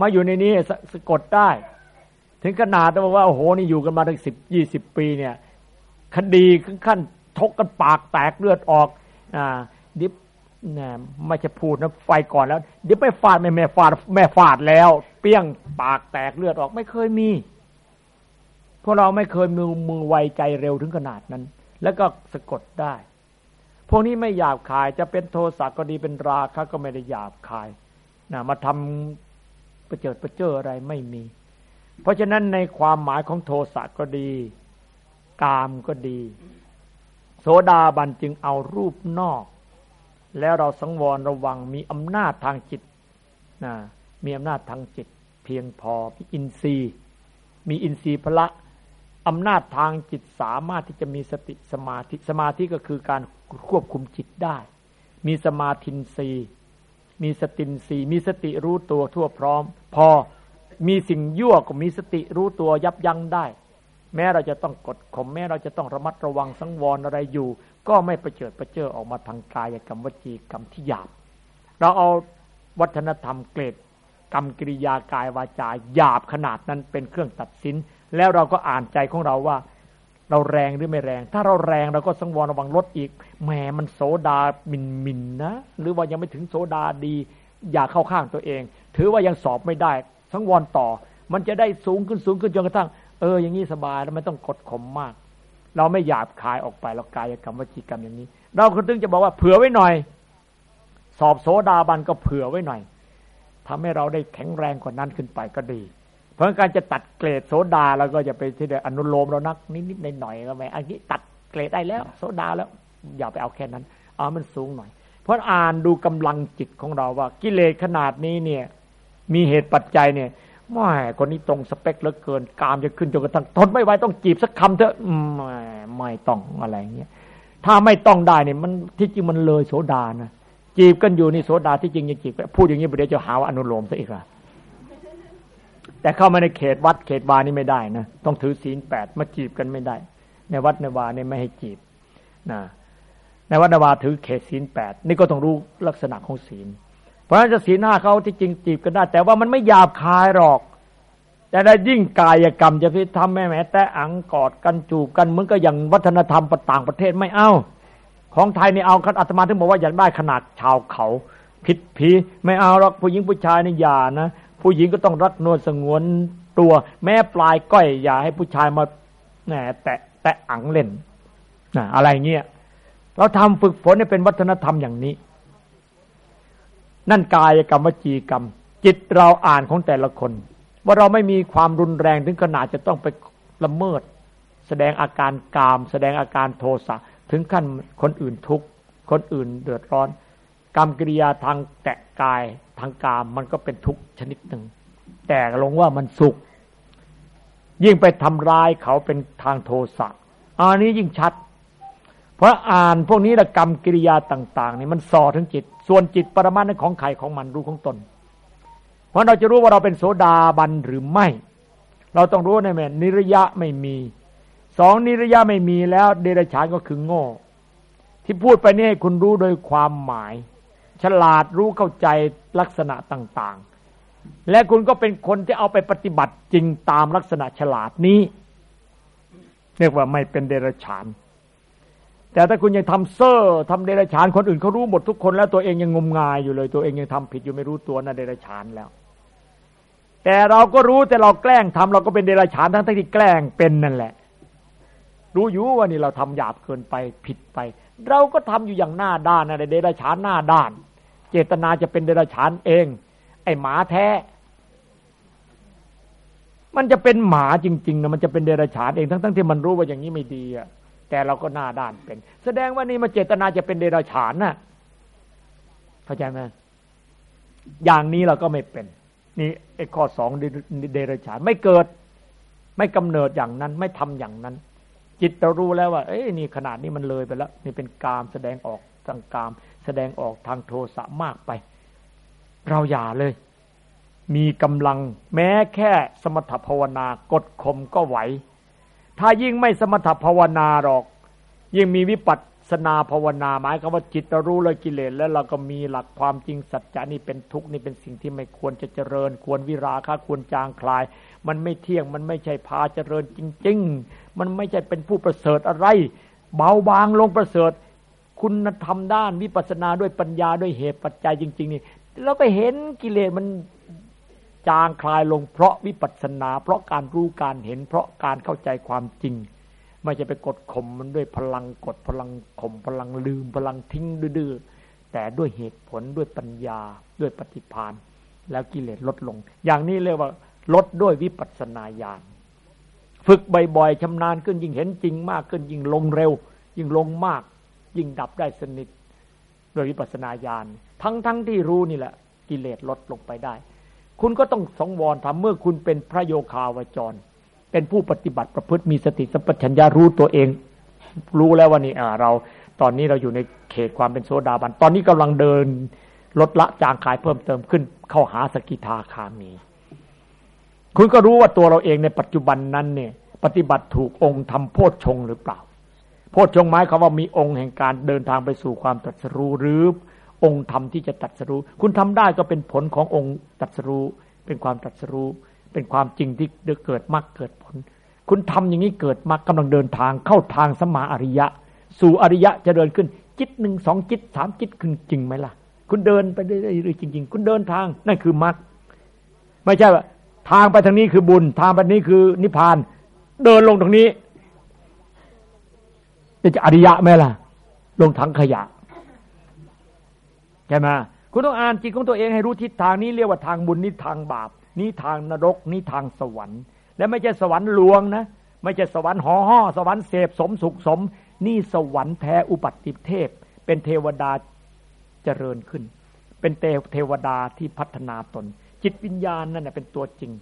มาอยู่ในนี้สะกดได้ ถึงขนาดบอกว่าโอ้โหนี่อยู่กันมาตั้งสิบยี่สิบปีเนี่ย คดีขึ้นขั้นทกกันปากแตกเลือดออกอ่าดิบเนี่ยไม่จะพูดนะไฟก่อนแล้วดิบไม่ฟาดไม่แม่ฟาดแม่ฟาดแล้ว เปี้ยงปากแตกเลือดออกไม่เคยมี พวกเราไม่เคยมือมือไวใจเร็วถึงขนาดนั้น แล้วก็สะกดได้ พวกนี้ไม่หยาบคายจะเป็นโทสะก็ดีเป็นราคะก็ไม่ได้หยาบคายนะมาทำประเจิดประเจออะไรไม่มี เพราะฉะนั้นในความหมายของโทสะก็ดี กามก็ดี โสดาบันจึงเอารูปนอก แล้วเราสังวรระวังมีอำนาจทางจิตนะมีอำนาจทางจิต เพียงพอมีอินทรีย์ มีอินทรีย์พละ อำนาจทางจิตสามารถที่จะมีสติสมาธิสมาธิก็คือการควบคุมจิตได้ มีสมาธินรีมีสตินรีมีสติรู้ตัวทั่วพร้อม พอมีสิ่งยั่วก็มีสติรู้ตัวยับยั้งได้ แม้เราจะต้องกดข่มแม้เราจะต้องระมัดระวังสังวรอะไรอยู่ ก็ไม่ประเจิดประเจิอออกมาทางกายกรรมวจีกรรมที่หยาบเราเอาวัฒนธรรมเกรดกรรมกิริยากายวาจาหยาบขนาดนั้นเป็นเครื่องตัดสิน แล้วเราก็อ่านใจของเราว่า เราแรงหรือไม่แรง ถ้าเราแรงเราก็สังวรระวังลดอีกแหมมันโสดามินมินนะ หรือว่ายังไม่ถึงโสดาดี อย่าเข้าข้างตัวเอง ถือว่ายังสอบไม่ได้ สังวรต่อ มันจะได้สูงขึ้นสูงขึ้นจนกระทั่งเอออย่างนี้สบายแล้วไม่ต้องกดข่มมาก เราไม่หยาบคายออกไปเรากายกรรมวจีกรรมอย่างนี้ เราก็ถึงจะบอกว่าเผื่อไว้หน่อย สอบโสดาบันก็เผื่อไว้หน่อยทำให้เราได้แข็งแรงกว่านั้นขึ้นไปก็ดี ราะการจะตัดเกรดโสดาเราก็จะไปที่เดอนุโลมเรานักนิดๆหน่อยๆก็ไม่อันนี้ตัดเกรดได้แล้ว โสดาแล้ว อย่าไปเอาแค่นั้นเอามันสูงหน่อย เพราะอ่านดูกำลังจิตของเราว่า กิเลสขนาดนี้เนี่ย มีเหตุปัจจัยเนี่ยไม่คนนี้ตรงสเปคเหลือเกิน กามจะขึ้นจนกระทั่งทนไม่ไหวต้องจีบสักคำเถอะไม่ไม่ต้องอะไรเงี้ยถ้าไม่ต้องได้เนี่ยมันที่จริงมันเลยโสดานะจีบกันอยู่นี่โสดาที่จริงยังจีบพูดอย่างนี้เดี๋ยวจะหาว่าอนุโลมซะอีกละ แต่เข้ามาในเขตวัดเขตวานี่ไม่ได้นะต้องถือศีลแปดมาจีบกันไม่ได้ ในวัดในวานี่ไม่ให้จีบนะในวัดในวาถือเขตศีลแปดนี่ก็ต้องรู้ลักษณะของศีล เพราะฉะนั้นจะศีลห้าเขาที่จริงจีบกันได้ แต่ว่ามันไม่หยาบคายหรอก แต่ได้ยิ่งกายกรรมจะพิทำแม่แม่แต่อังกอดกันจูบกันเหมือนก็อย่างวัฒนธรรมต่างประเทศไม่เอาของไทยนี่เอาคัอาตมาถึงบอกว่าอยากได้ขนาดชาวเขาผิดผีไม่เอาหรอกผู้หญิงผู้ชายนี่อย่านะ ผู้หญิงก็ต้องรักนวลสงวนตัว แม้ปลายก้อยอย่าให้ผู้ชายมาแหมแตะแตะอังเล่นนะอะไรเงี้ยเราทำฝึกฝนให้เป็นวัฒนธรรมอย่างนี้ นั่นกายกรรมวจีกรรม จิตเราอ่านของแต่ละคน ว่าเราไม่มีความรุนแรงถึงขนาดจะต้องไปละเมิด แสดงอาการกาม แสดงอาการโทสะถึงขั้นคนอื่นทุกข์คนอื่นเดือดร้อน กรรมกิริยาทางแตะกาย ทางกามมันก็เป็นทุกข์ชนิดหนึ่ง แต่ลงว่ามันสุข ยิ่งไปทำร้ายเขาเป็นทางโทสะอันนี้ยิ่งชัด เพราะอ่านพวกนี้ละกรรมกิริยาต่างๆนี่มันส่อถึงจิต ส่วนจิตปรมาณนั้นของใครของมันรู้ของตน เพราะเราจะรู้ว่าเราเป็นโสดาบันหรือไม่ เราต้องรู้ในแม่นิรยะไม่มีสองนิรยะไม่มีแล้ว เดรัจฉานก็คือโง่ ที่พูดไปนี่ให้คุณรู้โดยความหมาย ฉลาดรู้เข้าใจลักษณะต่าง ๆ และคุณก็เป็นคนที่เอาไปปฏิบัติจริงตามลักษณะฉลาดนี้ เรียกว่าไม่เป็นเดรัจฉาน แต่ถ้าคุณยังทำเซ่อทำเดรัจฉานคนอื่นเขารู้หมดทุกคนแล้วตัวเองยังงมงายอยู่เลย ตัวเองยังทำผิดอยู่ไม่รู้ตัวนะเดรัจฉานแล้ว แต่เราก็รู้แต่เราแกล้งทำเราก็เป็นเดรัจฉานทั้งที่แกล้งเป็นนั่นแหละ รู้อยู่ว่านี่เราทำหยาบเกินไปผิดไป เราก็ทำอยู่อย่างหน้าด้านนะเดรัจฉานหน้าด้าน เจตนาจะเป็นเดรัจฉานเอง ไอ้หมาแท้ มันจะเป็นหมาจริงๆนะมันจะเป็นเดรัจฉานเองทั้งๆที่มันรู้ว่าอย่างนี้ไม่ดีอะแต่เราก็หน้าด้านเป็น แสดงว่านี่มาเจตนาจะเป็นเดรัจฉานน่ะเข้าใจไหมอย่างนี้เราก็ไม่เป็น นี่ไอ้ข้อสองเดรัจฉานไม่เกิด ไม่กำเนิดอย่างนั้น ไม่ทำอย่างนั้น จิตเรารู้แล้วว่า เอ้ยนี่ขนาดนี้มันเลยไปแล้ว นี่เป็นกามแสดงออกทางกาม แสดงออกทางโทสะมากไป เราอย่าเลย มีกำลังแม้แค่สมถภาวนากดข่มก็ไหว ถ้ายิ่งไม่สมถภาวนาหรอก ยิ่งมีวิปัสสนาภาวนาหมายความว่าจิตรู้เลยกิเลสแล้วเราก็มีหลักความจริงสัจจะนี่เป็นทุกข์นี่เป็นสิ่งที่ไม่ควรจะเจริญ ควรวิราคะควรจางคลาย มันไม่เที่ยงมันไม่ใช่พาเจริญจริง ๆ มันไม่ใช่เป็นผู้ประเสริฐอะไร เบาบางลงประเสริฐ คุณธรรมด้านวิปัสสนาด้วยปัญญาด้วยเหตุปัจจัยจริง ๆ นี่เราก็เห็นกิเลสมันจางคลายลงเพราะวิปัสสนา เพราะการรู้การเห็น เพราะการเข้าใจความจริง ไม่จะไปกดข่มมันด้วยพลังกดพลังข่มพลังลืม พลังทิ้งดื้อแต่ด้วยเหตุผลด้วยปัญญาด้วยปฏิพานแล้วกิเลสลดลง อย่างนี้เรียกว่าลดด้วยวิปัสสนาญาณฝึกบ่อยๆชำนาญขึ้นยิ่งเห็นจริงมากขึ้นยิ่งลงเร็ว ยิ่งลงมาก ยิ่งดับได้สนิทโดยวิปัสนาญาณทั้งๆทที่รู้นี่แหละ กิเลสลดลงไปได้ คุณก็ต้องสองวรทำเมื่อคุณเป็นพระโยคาวจร เป็นผู้ปฏิบัติประพฤติมีสติสัมปชัญญะรู้ตัวเอง รู้แล้วว่านี่เรา ตอนนี้เราอยู่ในเขตความเป็นโซดาบัน ตอนนี้กำลังเดินลดละจางขายเพิ่มเติมขึ้น เข้าหาสกิทาคามี คุณก็รู้ว่าตัวเราเองในปัจจุบันนั้นเนี่ย ปฏิบัติถูกองค์ทำโพชฌงหรือเปล่า โพชฌงหมายคำว่ามีองค์แห่งการเดินทางไปสู่ความตรัสรู้หรือ องค์ธรรมที่จะตรัสรู้ คุณทำได้ก็เป็นผลขององค์ตรัสรู้ เป็นความตรัสรู้ เป็นความจริงที่เกิดมรรคเกิดผล คุณทำอย่างนี้เกิดมรรคกำลังเดินทางเข้าทางสมาอริยะ สู่อริยะจะเดินขึ้นจิตหนึ่งสองจิตสามจิตขึ้นจริงไหมล่ะ คุณเดินไปได้เลยจริง ๆ คุณเดินทางนั่นคือมรรคไม่ใช่ว่าทางไปทางนี้คือบุญ ทางไปนี้คือนิพพาน เดินลงตรงนี้ จะอริยะไหมล่ะ ลงถังขยะใช่ไหมคุณต้องอ่านจิตของตัวเองให้รู้ทิศทางนี้เรียกว่าทางบุญนี่ทางบาป นี่ทางนรก นี่ทางสวรรค์ และไม่ใช่สวรรค์ลวงนะ ไม่ใช่สวรรค์ห่อห่อสวรรค์เสพสมสุขสม นี่สวรรค์แท้อุปัติเทพ เป็นเทวดาเจริญขึ้น เป็นเทวดาที่พัฒนาตน จิตวิญญาณนั่นเป็นตัวจริง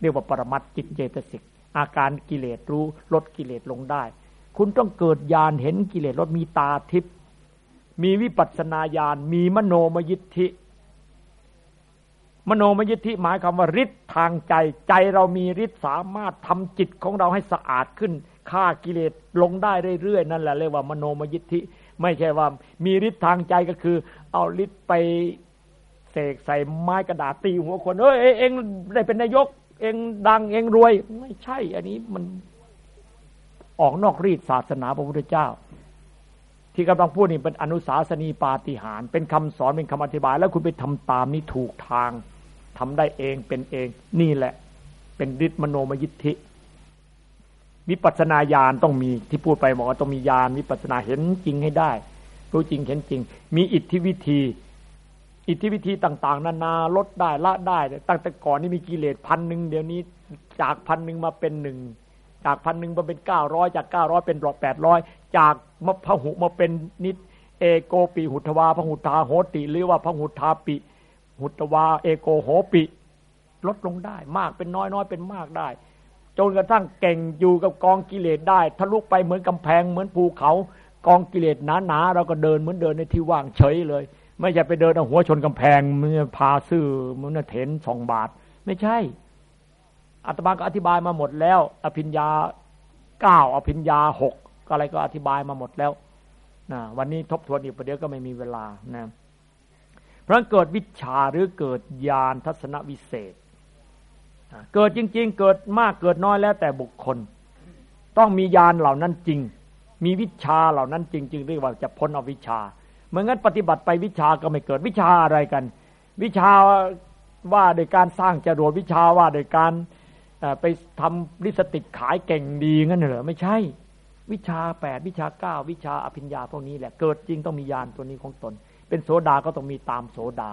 เรียกว่าปรมัตจิตเจตสิกอาการกิเลสรู้ลดกิเลสลงได้ คุณต้องเกิดญาณเห็นกิเลสลดมีตาทิพย์มีวิปัสนาญาณมีมโนมยิทธิ มโนมยิทธิหมายคำว่าฤทธิ์ทางใจ ใจเรามีฤทธิ์สามารถทำจิตของเราให้สะอาดขึ้นฆ่ากิเลสลงได้เรื่อยๆนั่นแหละเรียกว่ามโนมยิทธิ ไม่ใช่ว่ามีฤทธิ์ทางใจก็คือ เอาฤทธิ์ไปเสกใส่ไม้กระดาษตีหัวคนเอ้ยเองได้เป็นนายก เองดังเองรวย ไม่ใช่ อันนี้มัน ออกนอกรีดศาสนาพระพุทธเจ้า ที่กำลังพูดนี่เป็นอนุสาสนีปาฏิหารเป็นคำสอนเป็นคำอธิบาย แล้วคุณไปทำตามนี่ถูกทางทำได้เองเป็นเอง นี่แหละ เป็นฤทธิ์มโนมยิทธิวิปัสนาญาณต้องมีที่พูดไปบอกว่าต้องมีญาณวิปัสนาเห็นจริงให้ได้ รู้จริงเห็นจริง มีอิทธิวิธี อิทธิวิธีต่าง ๆ นานาลดได้ละได้ตั้งแต่ก่อนนี่มีกิเลสพันหนึ่งเดี๋ยวนี้จากพันหนึ่งมาเป็นหนึ่ง จากพันหนึ่งมาเป็นเก้าร้อยจากเก้าร้อยเป็นรอแปดร้อยจากมพหุมาเป็นนิดเอโกปิหุตวาพหุตาโหติ หรือว่าพหุตาปิ หุตวา เอโกโหปิ ลดลงได้ มากเป็นน้อยน้อยเป็นมากได้จนกระทั่งเก่งอยู่กับกองกิเลสได้ทะลุไปเหมือนกำแพงเหมือนภูเขา กองกิเลสหนาๆเราก็เดินเหมือนเดินในที่ว่างเฉยเลย ไม่ใช่ไปเดินเอาหัวชนกำแพงมันพาซื่อมันเถนสองบาท ไม่ใช่ อาตมาก็อธิบายมาหมดแล้ว อภิญญาเก้าอภิญญาหกอะไรก็อธิบายมาหมดแล้วนะวันนี้ทบทวนอีกประเดี๋ยวก็ไม่มีเวลานะเพราะเกิดวิชาหรือเกิดญาณทัศนวิเศษ เกิดจริง ๆ เกิดมากเกิดน้อยแล้วแต่บุคคล ต้องมีญาณเหล่านั้นจริง มีวิชาเหล่านั้นจริงจึงเรียกว่าจะพ้นอวิชาเมื่องั้นปฏิบัติไปวิชาก็ไม่เกิดวิชาอะไรกัน วิชาว่าโดยการสร้างจรวดวิชาว่าโดยการ ไปทำลิสติกขายเก่งดีงั้นเหรอไม่ใช่ วิชาแปดวิชาเก้าวิชาอภิญญาพวกนี้แหละเกิดจริงต้องมียานตัวนี้ของตน เป็นโสดาก็ต้องมีตามโสดา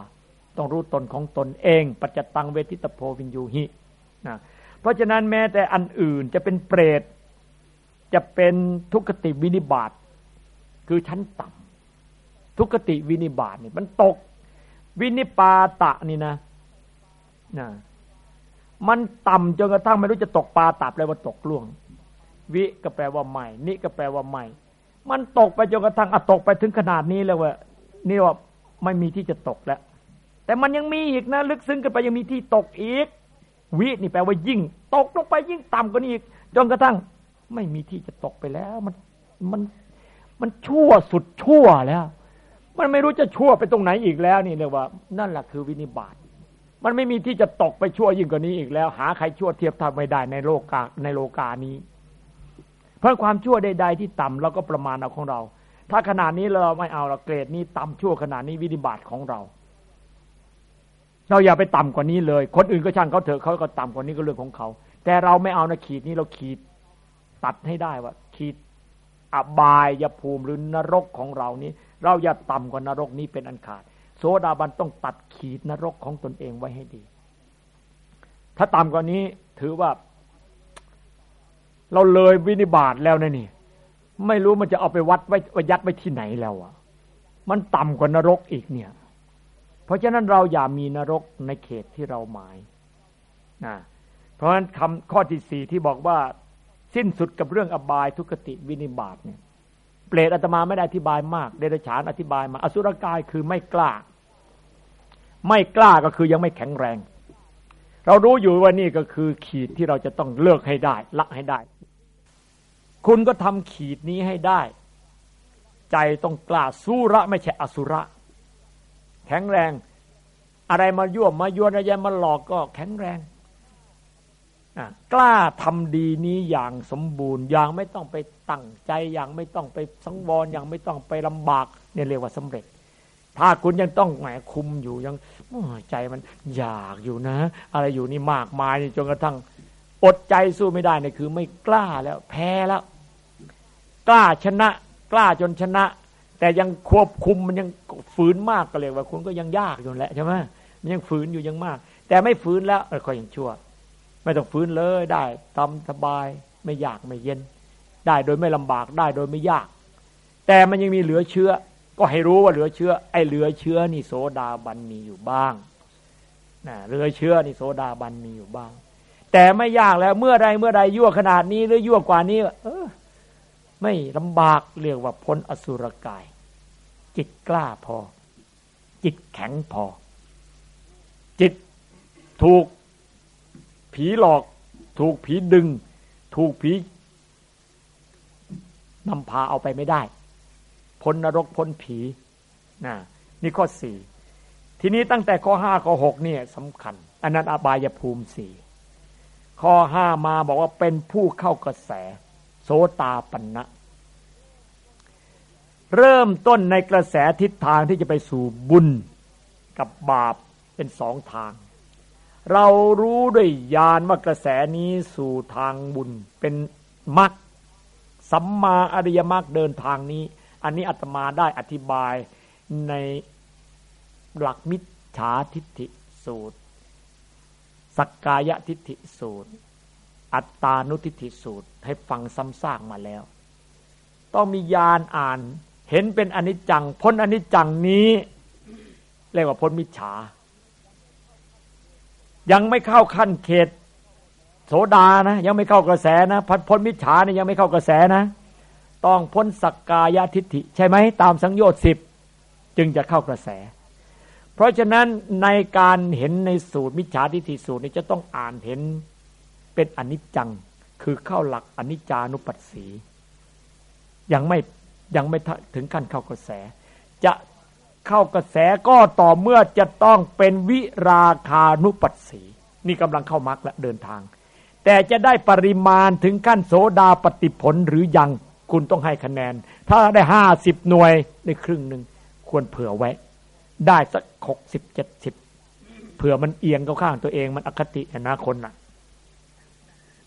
ต้องรู้ตนของตนเอง ปัจจตังเวทิตโพวินยูหินะเพราะฉะนั้นแม้แต่อันอื่นจะเป็นเปรตจะเป็นทุกขติวินิบาตคือชั้นต่ำทุกขติวินิบาตนี่มันตกวินิปาตะนี่นะนะ มันต่ำจนกระทั่งไม่รู้จะตกปลาตับเลยว่าตกล่วง วิก็แปลว่าใหม่ นิก็แปลว่าใหม่ มันตกไปจนกระทั่งอตกไปถึงขนาดนี้แล้วว่านี่ว่าไม่มีที่จะตกแล้ว แต่มันยังมีอีกนะ ลึกซึ้งกันไปยังมีที่ตกอีก วินี่แปลว่ายิ่ง ตกลงไปยิ่งต่ำกว่านี้อีกจนกระทั่ง ไม่มีที่จะตกไปแล้ว มันมันมันชั่วสุดชั่วแล้ว มันไม่รู้จะชั่วไปตรงไหนอีกแล้ว นี่เรียกว่า นั่นแหละคือวินิบาต มันไม่มีที่จะตกไปชั่วยิ่งกว่านี้อีกแล้ว หาใครชั่วเทียบทำไม่ได้ในโลกาในโลกานี้ เพราะความชั่วใดๆที่ต่ำเราก็ประมาณเอาของเรา ถ้าขนาดนี้เราไม่เอาเราเกรดนี้ต่ำชั่วขนาดนี้วิธิบาตของเรา เราอย่าไปต่ำกว่านี้เลย คนอื่นก็ช่างเขาเถอะเขาก็ต่ำกว่านี้ก็เรื่องของเขา แต่เราไม่เอานะขีดนี้เราขีดตัดให้ได้ว่า ขีดอบายยภูมิหรือนรกของเรานี้ เราอย่าต่ำกว่านรกนี้เป็นอันขาด โสดาบันต้องตัดขีดนรกของตนเองไว้ให้ดี ถ้าต่ำกว่านี้ถือว่า เราเลยวินิบาตแล้วนะนี่ ไม่รู้มันจะเอาไปวัดไว้ยัดไว้ที่ไหนแล้วอะ มันต่ำกว่านรกอีกเนี่ย เพราะฉะนั้นเราอย่ามีนรกในเขตที่เราหมายนะเพราะฉะนั้นคำข้อที่สี่ที่บอกว่า สิ้นสุดกับเรื่องอบายทุกติวินิบาตเนี่ย รตอาตมาไม่ได้อธิบายมาก เดรัจฉานอธิบายมา อสุรกายคือไม่กล้า ไม่กล้าก็คือยังไม่แข็งแรง เรารู้อยู่ว่านี่ก็คือขีดที่เราจะต้องเลิกให้ได้ ละให้ได้ คุณก็ทำขีดนี้ให้ได้ ใจต้องกล้าสู้ระไม่ใช่อสุระ แข็งแรง อะไรมายั่วมายั่วอะไรมาหลอกก็แข็งแรง กล้าทำดีนี้อย่างสมบูรณ์ อย่างไม่ต้องไปตั้งใจ อย่างไม่ต้องไปสังวรอย่างไม่ต้องไปลำบากเนี่ยเรียกว่าสำเร็จ ถ้าคุณยังต้องแหมคุมอยู่ยังใจมันอยากอยู่นะ อะไรอยู่นี่มากมายจนกระทั่งอดใจสู้ไม่ได้เนี่ยคือ ไม่กล้าแล้วแพ้แล้ว กล้าชนะ กล้าจนชนะ แต่ยังควบคุมมันยังฝืนมากก็เรียกว่า คุณก็ยังยากอยู่แหละใช่ไหมมันยังฝืนอยู่ยังมาก แต่ไม่ฝืนแล้วเออก็ยังชั่ว ไม่ต้องฟื้นเลยได้ทำสบายไม่ยากไม่เย็น ได้โดยไม่ลำบากได้โดยไม่ยาก แต่มันยังมีเหลือเชื้อ ก็ให้รู้ว่าเหลือเชื้อ ไอ้เหลือเชื้อนี่โสดาบันมีอยู่บ้างนะเหลือเชื้อนี่โสดาบันมีอยู่บ้าง แต่ไม่ยากแล้วเมื่อใดเมื่อใดยั่วขนาดนี้หรือยั่วกว่านี้ เออ ไม่ลำบากเรียกว่าพ้นอสุรกาย จิตกล้าพอ จิตแข็งพอ จิตถูก ผีหลอก ถูกผีดึง ถูกผีนำพาเอาไปไม่ได้ พ้นนรกพ้นผีนะนี่ข้อสี่ทีนี้ตั้งแต่ข้อห้าข้อหกเนี่ยสำคัญ อันนั้นอบายภูมิสี่ข้อห้ามาบอกว่าเป็นผู้เข้ากระแส โสตาปันะเริ่มต้นในกระแสทิศทางที่จะไปสู่บุญกับบาปเป็นสองทาง เรารู้ด้วยญาณว่ากระแสนี้สู่ทางบุญเป็นมรรคสัมมาอริยมรรคเดินทางนี้ อันนี้อาตมาได้อธิบายในหลักมิจฉาทิฏฐิสูตร สักกายทิฏฐิสูตร อัตตานุทิฏฐิสูตร ให้ฟังซ้ำซากมาแล้ว ต้องมีญาณอ่านเห็นเป็นอนิจจังพ้นอนิจจังนี้ เรียกว่าพ้นมิจฉา ยังไม่เข้าขั้นเขต โสดานะ ยังไม่เข้ากระแสนะพัดพ้นมิจฉาเนี่ยยังไม่เข้ากระแสนะ ต้องพ้นสักกายทิฏฐิ ใช่ไหมตามสังโยชน์สิบจึงจะเข้ากระแส เพราะฉะนั้นในการเห็นในสูตรมิจฉาทิฏฐิสูตรนี้จะต้องอ่านเห็นเป็นอนิจจัง คือเข้าหลักอนิจจานุปัสสี ยังไม่ยังไม่ถึงขั้นเข้ากระแส จะ เข้ากระแสก็ต่อเมื่อจะต้องเป็นวิราคานุปัสสี นี่กำลังเข้ามรรคและเดินทาง แต่จะได้ปริมาณถึงขั้นโสดาปฏิผลหรือยังคุณต้องให้คะแนน ถ้าได้ห้าสิบหน่วยในครึ่งหนึ่งควรเผื่อไว้ ได้สักหกสิบเจ็ดสิบเผื่อมันเอียงเข้าข้างตัวเองมันอคตินะคนน่ะ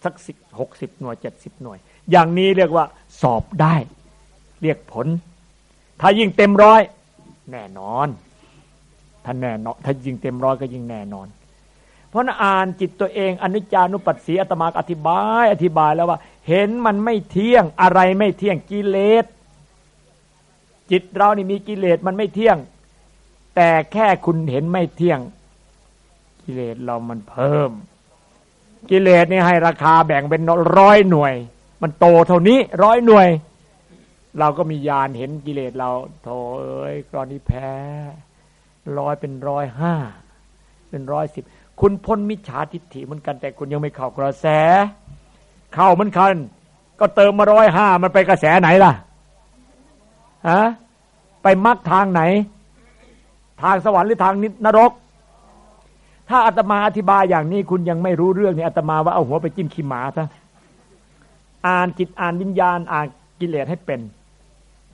สักสิบหกสิบหน่วยเจ็ดสิบหน่วย อย่างนี้เรียกว่าสอบได้ เรียกผล ถ้ายิ่งเต็มร้อย แน่นอนถ้าแน่นอนถ้ายิงเต็มร้อยก็ยิงแน่นอน เพราะนั้นอ่านจิตตัวเองอนิจจานุปัสสีอัตมาอธิบาย อธิบายแล้วว่า เห็นมันไม่เที่ยงอะไรไม่เที่ยงกิเลสจิตเรานี่มีกิเลสมันไม่เที่ยง แต่แค่คุณเห็นไม่เที่ยง กิเลสเรามันเพิ่ม กิเลสนี่ให้ราคาแบ่งเป็นร้อยหน่วย มันโตเท่านี้ร้อยหน่วย เราก็มียานเห็นกิเลสเราโถเอ้ยตอนนี้แพ้ร้อยเป็นร้อยห้าเป็นร้อยสิบคุณพ้นมิจฉาทิฏฐิเหมือนกัน แต่คุณยังไม่เข้ากระแส เข้าเหมือนกัน ก็เติมมาร้อยห้ามันไปกระแสไหนล่ะฮะไปมักทางไหน ทางสวรรค์หรือทางนิรก ถ้าอาตมาอธิบายอย่างนี้คุณยังไม่รู้เรื่องนี่อาตมาว่าเอาหัวไปจิ้มขี้หมาซะอ่านจิตอ่านวิญญาณอ่านกิเลสให้เป็น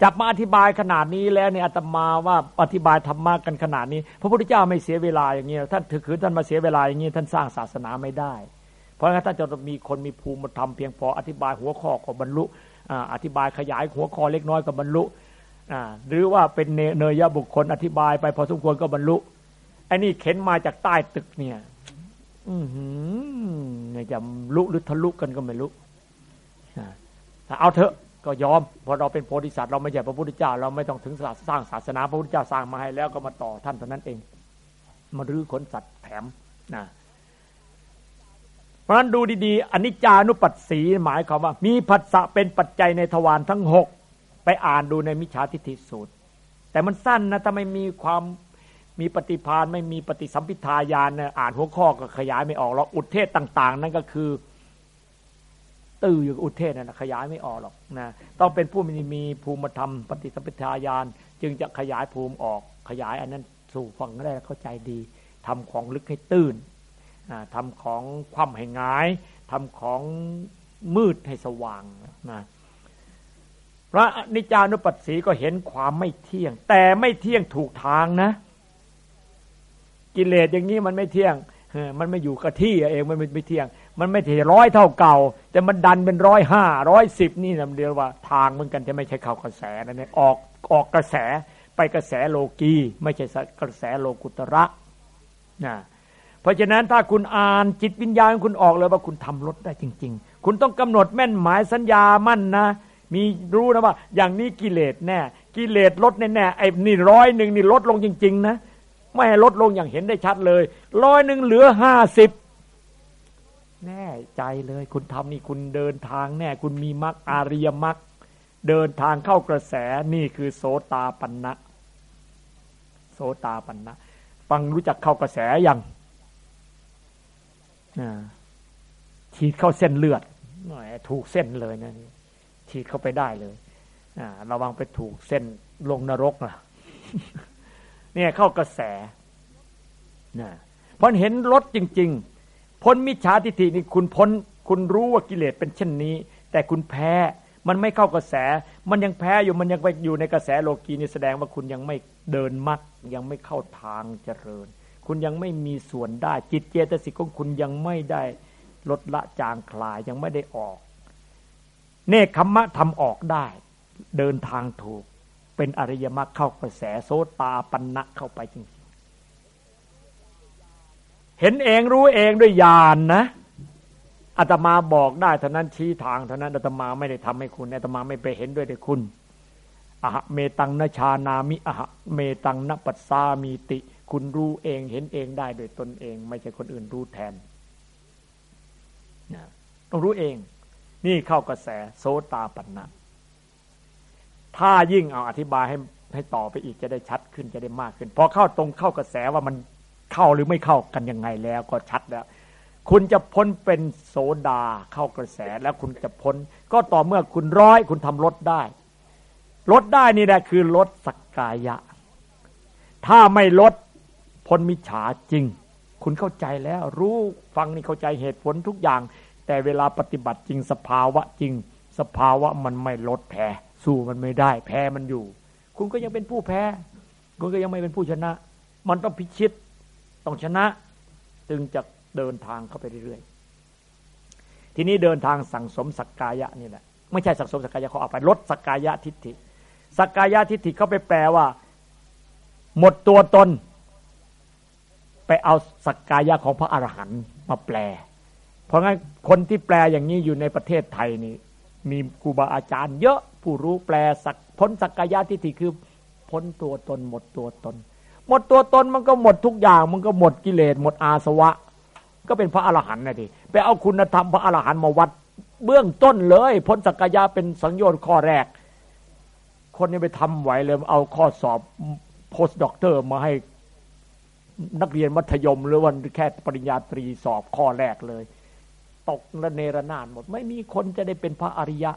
จับมาอธิบายขนาดนี้แล้วเนี่ยอาตมาว่าอธิบายธรรมะกันขนาดนี้ พระพุทธเจ้าไม่เสียเวลาอย่างนี้ยท่านถือคือท่านมาเสียเวลาอย่างนี้ท่านสร้างศาสนาไม่ได้ เพราะงั้นท่านจะมีคนมีภูมิธรรมเพียงพออธิบายหัวข้อก็บรรลุอธิบายขยายหัวข้อเล็กน้อยก็บรรลุหรือว่าเป็นเนยบุคคลอธิบายไปพอสมควรก็บรรลุไอ้นี่เข็นมาจากใต้ตึกเนี่ยอืจะลุหรือทะลุกันก็ไม่รู้เอาเถอะ ก็ยอมเพราะเราเป็นโพธิสัตว์เราไม่ใช่พระพุทธเจ้า เราไม่ต้องถึงสร้างศาสนาพระพุทธเจ้าสร้างมาให้แล้วก็มาต่อท่านเท่านั้นเอง มารื้อขนสัตว์แถมนะเพราะนั้นดูดีๆอนิจจานุปัสสีหมายความว่า มีผัสสะเป็นปัจจัยในทวารทั้งหกไปอ่านดูในมิจฉาทิฏฐิสูตร แต่มันสั้นนะถ้าไม่มีความมีปฏิพานไม่มีปฏิสัมพิทายานนี่ยอ่านหัวข้อก็ขยายไม่ออกแล้วอุทเทศต่าง ๆ นั่นก็คือ ตื้ออยู่อุเทศนะขยายไม่ออกหรอกนะต้องเป็นผู้มีมีภูมิธรรมปฏิสัมปทาญาณจึงจะขยายภูมิออก ขยายอันนั้นสู่ฟังได้เข้าใจดีทำของลึกให้ตื้นทำของคว่ำให้งายทำของมืดให้สว่างนะพระนิจานุปัสสีก็เห็นความไม่เที่ยง แต่ไม่เที่ยงถูกทางนะ กิเลสอย่างนี้มันไม่เที่ยงมันไม่อยู่กับที่เองมันไม่เที่ยง มันไม่ถี่ร้อยเท่าเก่า แต่มันดันเป็นร้อยห้าร้อยสิบนี่นะเดียวว่าทางเหมือนกันจะไม่ใช่เข้ากระแสนะเนี่ยออกออกกระแสไปกระแสโลกีไม่ใช่กระแสโลกุตระนะเพราะฉะนั้นถ้าคุณอ่านจิตวิญญาณคุณออกเลยว่าคุณทำลดได้จริง ๆ คุณต้องกำหนดแม่นหมายสัญญามั่นนะ มีรู้นะว่า อย่างนี้กิเลสแน่กิเลสลดแน่แน่ไอ้นี่ร้อยหนึ่งนี่ลดลงจริง ๆ นะ ไม่ลดลงอย่างเห็นได้ชัดเลยร้อยหนึ่งเหลือห้าสิบ แน่ใจเลย คุณทำนี่คุณเดินทางแน่ คุณมีมรรคอาริยมรรคเดินทางเข้ากระแสนี่คือโสตาปันนะโสตาปันนะฟังรู้จักเข้ากระแสยังฉีดเข้าเส้นเลือดถูกเส้นเลยนะฉีดเข้าไปได้เลยระวังไปถูกเส้นลงนรกนะเนี่ยเข้ากระแสนะพอเห็นรถจริง ๆ พ้นมิจฉาทิฏฐินี่คุณพ้น คุณรู้ว่ากิเลสเป็นเช่นนี้ แต่คุณแพ้ มันไม่เข้ากระแส มันยังแพ้อยู่ มันยังไปอยู่ในกระแสโลกีนี่แสดงว่าคุณยังไม่เดินมักยังไม่เข้าทางเจริญ คุณยังไม่มีส่วนได้ จิตเจตสิกของคุณยังไม่ได้ลดละจางคลายยังไม่ได้ออก เนคขมะทำออกได้ เดินทางถูก เป็นอริยมรรคเข้ากระแสโซตาปัญณะเข้าไปจริง เห็นเองรู้เองด้วยญาณนนะอาตมาบอกได้เท่านั้นชี้ทางเท่านั้นอาตมาไม่ได้ทำให้คุณอาตมาไม่ไปเห็นด้วยด้วยคุณอะเมตังนชานามิอะเมตังนปัสสามีติ คุณรู้เองเห็นเองได้โดยตนเอง ไม่ใช่คนอื่นรู้แทนต้องรู้เอง นี่เข้ากระแสโซตาปัญนะถ้ายิ่งเอาอธิบายให้ให้ต่อไปอีกจะได้ชัดขึ้นจะได้มากขึ้นพอเข้าตรงเข้ากระแสว่ามัน เข้าหรือไม่เข้ากันยังไงแล้วก็ชัดแล้ว คุณจะพ้นเป็นโสดาเข้ากระแสแล้วคุณจะพ้น ก็ต่อเมื่อคุณร้อยคุณทำลดได้ลดได้นี่แหละคือลดสักกายะ ถ้าไม่ลดพ้นมิจฉาจริง คุณเข้าใจแล้ว รู้ฟังนี่เข้าใจเหตุผลทุกอย่าง แต่เวลาปฏิบัติจริงสภาวะจริง สภาวะมันไม่ลดแพ้สู้มันไม่ได้ แพ้มันอยู่ คุณก็ยังเป็นผู้แพ้ คุณก็ยังไม่เป็นผู้ชนะ มันต้องพิชิต ต้องชนะจึงจะเดินทางเข้าไปเรื่อยๆ ทีนี้เดินทางสั่งสมสักกายะนี่แหละ ไม่ใช่สังสมสักกายะเขาเอาไปลดสักกายะทิฏฐิ สักกายะทิฏฐิเขาไปแปลว่า หมดตัวตน ไปเอาสักกายะของพระอรหันต์มาแปล เพราะงั้นคนที่แปลอย่างนี้อยู่ในประเทศไทยนี่มีครูบาอาจารย์ เยอะผู้รู้แปลสักพ้นสักกายะทิฏฐิคือพ้นตัวตนหมดตัวตน หมดตัวตนมันก็หมดทุกอย่าง มันก็หมดกิเลสหมดอาสวะ ก็เป็นพระอรหันต์นะทีไปเอาคุณธรรมพระอรหันต์มาวัด เบื้องต้นเลยพ้นสักกายะเป็นสังโยชน์ข้อแรก คนนี้ไปทำไหวเลยเอาข้อสอบ post-doctor มาให้นักเรียนมัธยมหรือว่าแค่ปริญญาตรีสอบข้อแรกเลย ตกระเนระนาดหมด ไม่มีคนจะได้เป็นพระอริยะ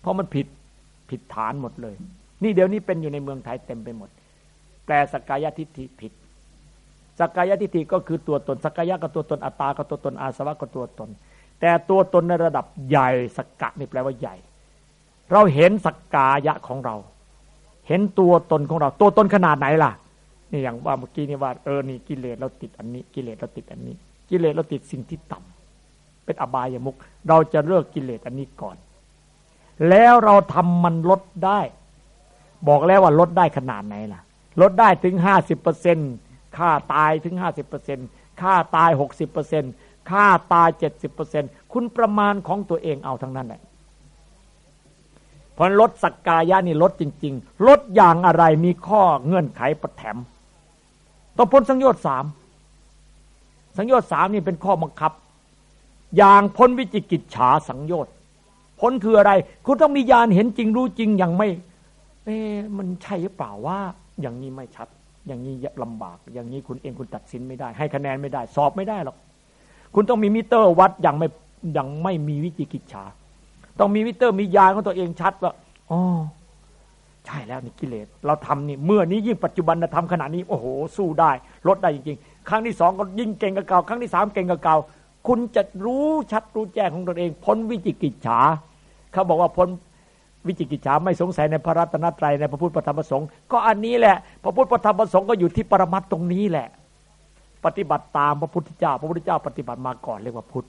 เพราะมันผิดผิดฐานหมดเลย นี่เดี๋ยวนี้เป็นอยู่ในเมืองไทยเต็มไปหมด แปลสกายทิฏฐิผิดสกายทิฏฐิก็คือตัวตนสกายะก็ตัวตนอัตตาก็ตัวตนอาสวะก็ตัวตน แต่ตัวตนในระดับใหญ่สกกะนี่แปลว่าใหญ่ เราเห็นสกกายะของเรา เห็นตัวตนของเรา ตัวตนขนาดไหนล่ะนี่อย่างว่าเมื่อกี้นี่ว่าเออนี่กิเลสเราติดอันนี้ กิเลสเราติดอันนี้ กิเลสเราติดสิ่งที่ต่ำเป็นอบายมุกเราจะเลิกกิเลสอันนี้ก่อน แล้วเราทำมันลดได้ บอกแล้วว่าลดได้ขนาดไหนล่ะ ลดได้ถึงห้าสิบเปอร์เซ็นค่าตายถึงห้าสิบเปอร์เซ็นค่าตายหกสิบเปอร์เซ็นค่าตายเจ็ดสิบเปอร์เซ็นคุณประมาณของตัวเองเอาทั้งนั้นแหละพอลดสักกายะนี่ลดจริง ๆ ลดอย่างอะไรมีข้อเงื่อนไขประแถมต้องพ้นสังโยชน์สามสังโยชน์สามนี่เป็นข้อบังคับ อย่างพ้นวิจิกิจฉาสังโยชน์ผลคืออะไร คุณต้องมีญาณเห็นจริงรู้จริงอย่างไม่ เอ๊มันใช่หรือเปล่าว่า อย่างนี้ไม่ชัด อย่างนี้ลำบาก อย่างนี้คุณเองคุณตัดสินไม่ได้ ให้คะแนนไม่ได้ สอบไม่ได้หรอกคุณต้องมีมิเตอร์วัดอย่างไม่ยังไม่มีวิจิกิจฉาต้องมีมิเตอร์มีญาณของตัวเองชัดว่าอ๋อใช่แล้วนี่กิเลสเราทำนี่เมื่อนี้ยิ่งปัจจุบันธรรมขณะนี้โอ้โหสู้ได้ ลดได้จริงๆ ครั้งที่สองก็ยิ่งเก่งกว่าเก่า ครั้งที่สามเก่งกว่าเก่า คุณจะรู้ชัดรู้แจ้งของตนเอง พ้นวิจิกิจฉาเขาบอกว่าพ้น วิจิกิจฉาไม่สงสัยในพระรัตนตรัยในพระพุทธพระธรรมพระสงฆ์ก็อันนี้แหละ พระพุทธพระธรรมพระสงฆ์ก็อยู่ที่ปรมัตตรงนี้แหละ ปฏิบัติตามพระพุทธเจ้า พระพุทธเจ้าปฏิบัติมาก่อนเรียกว่าพุทธ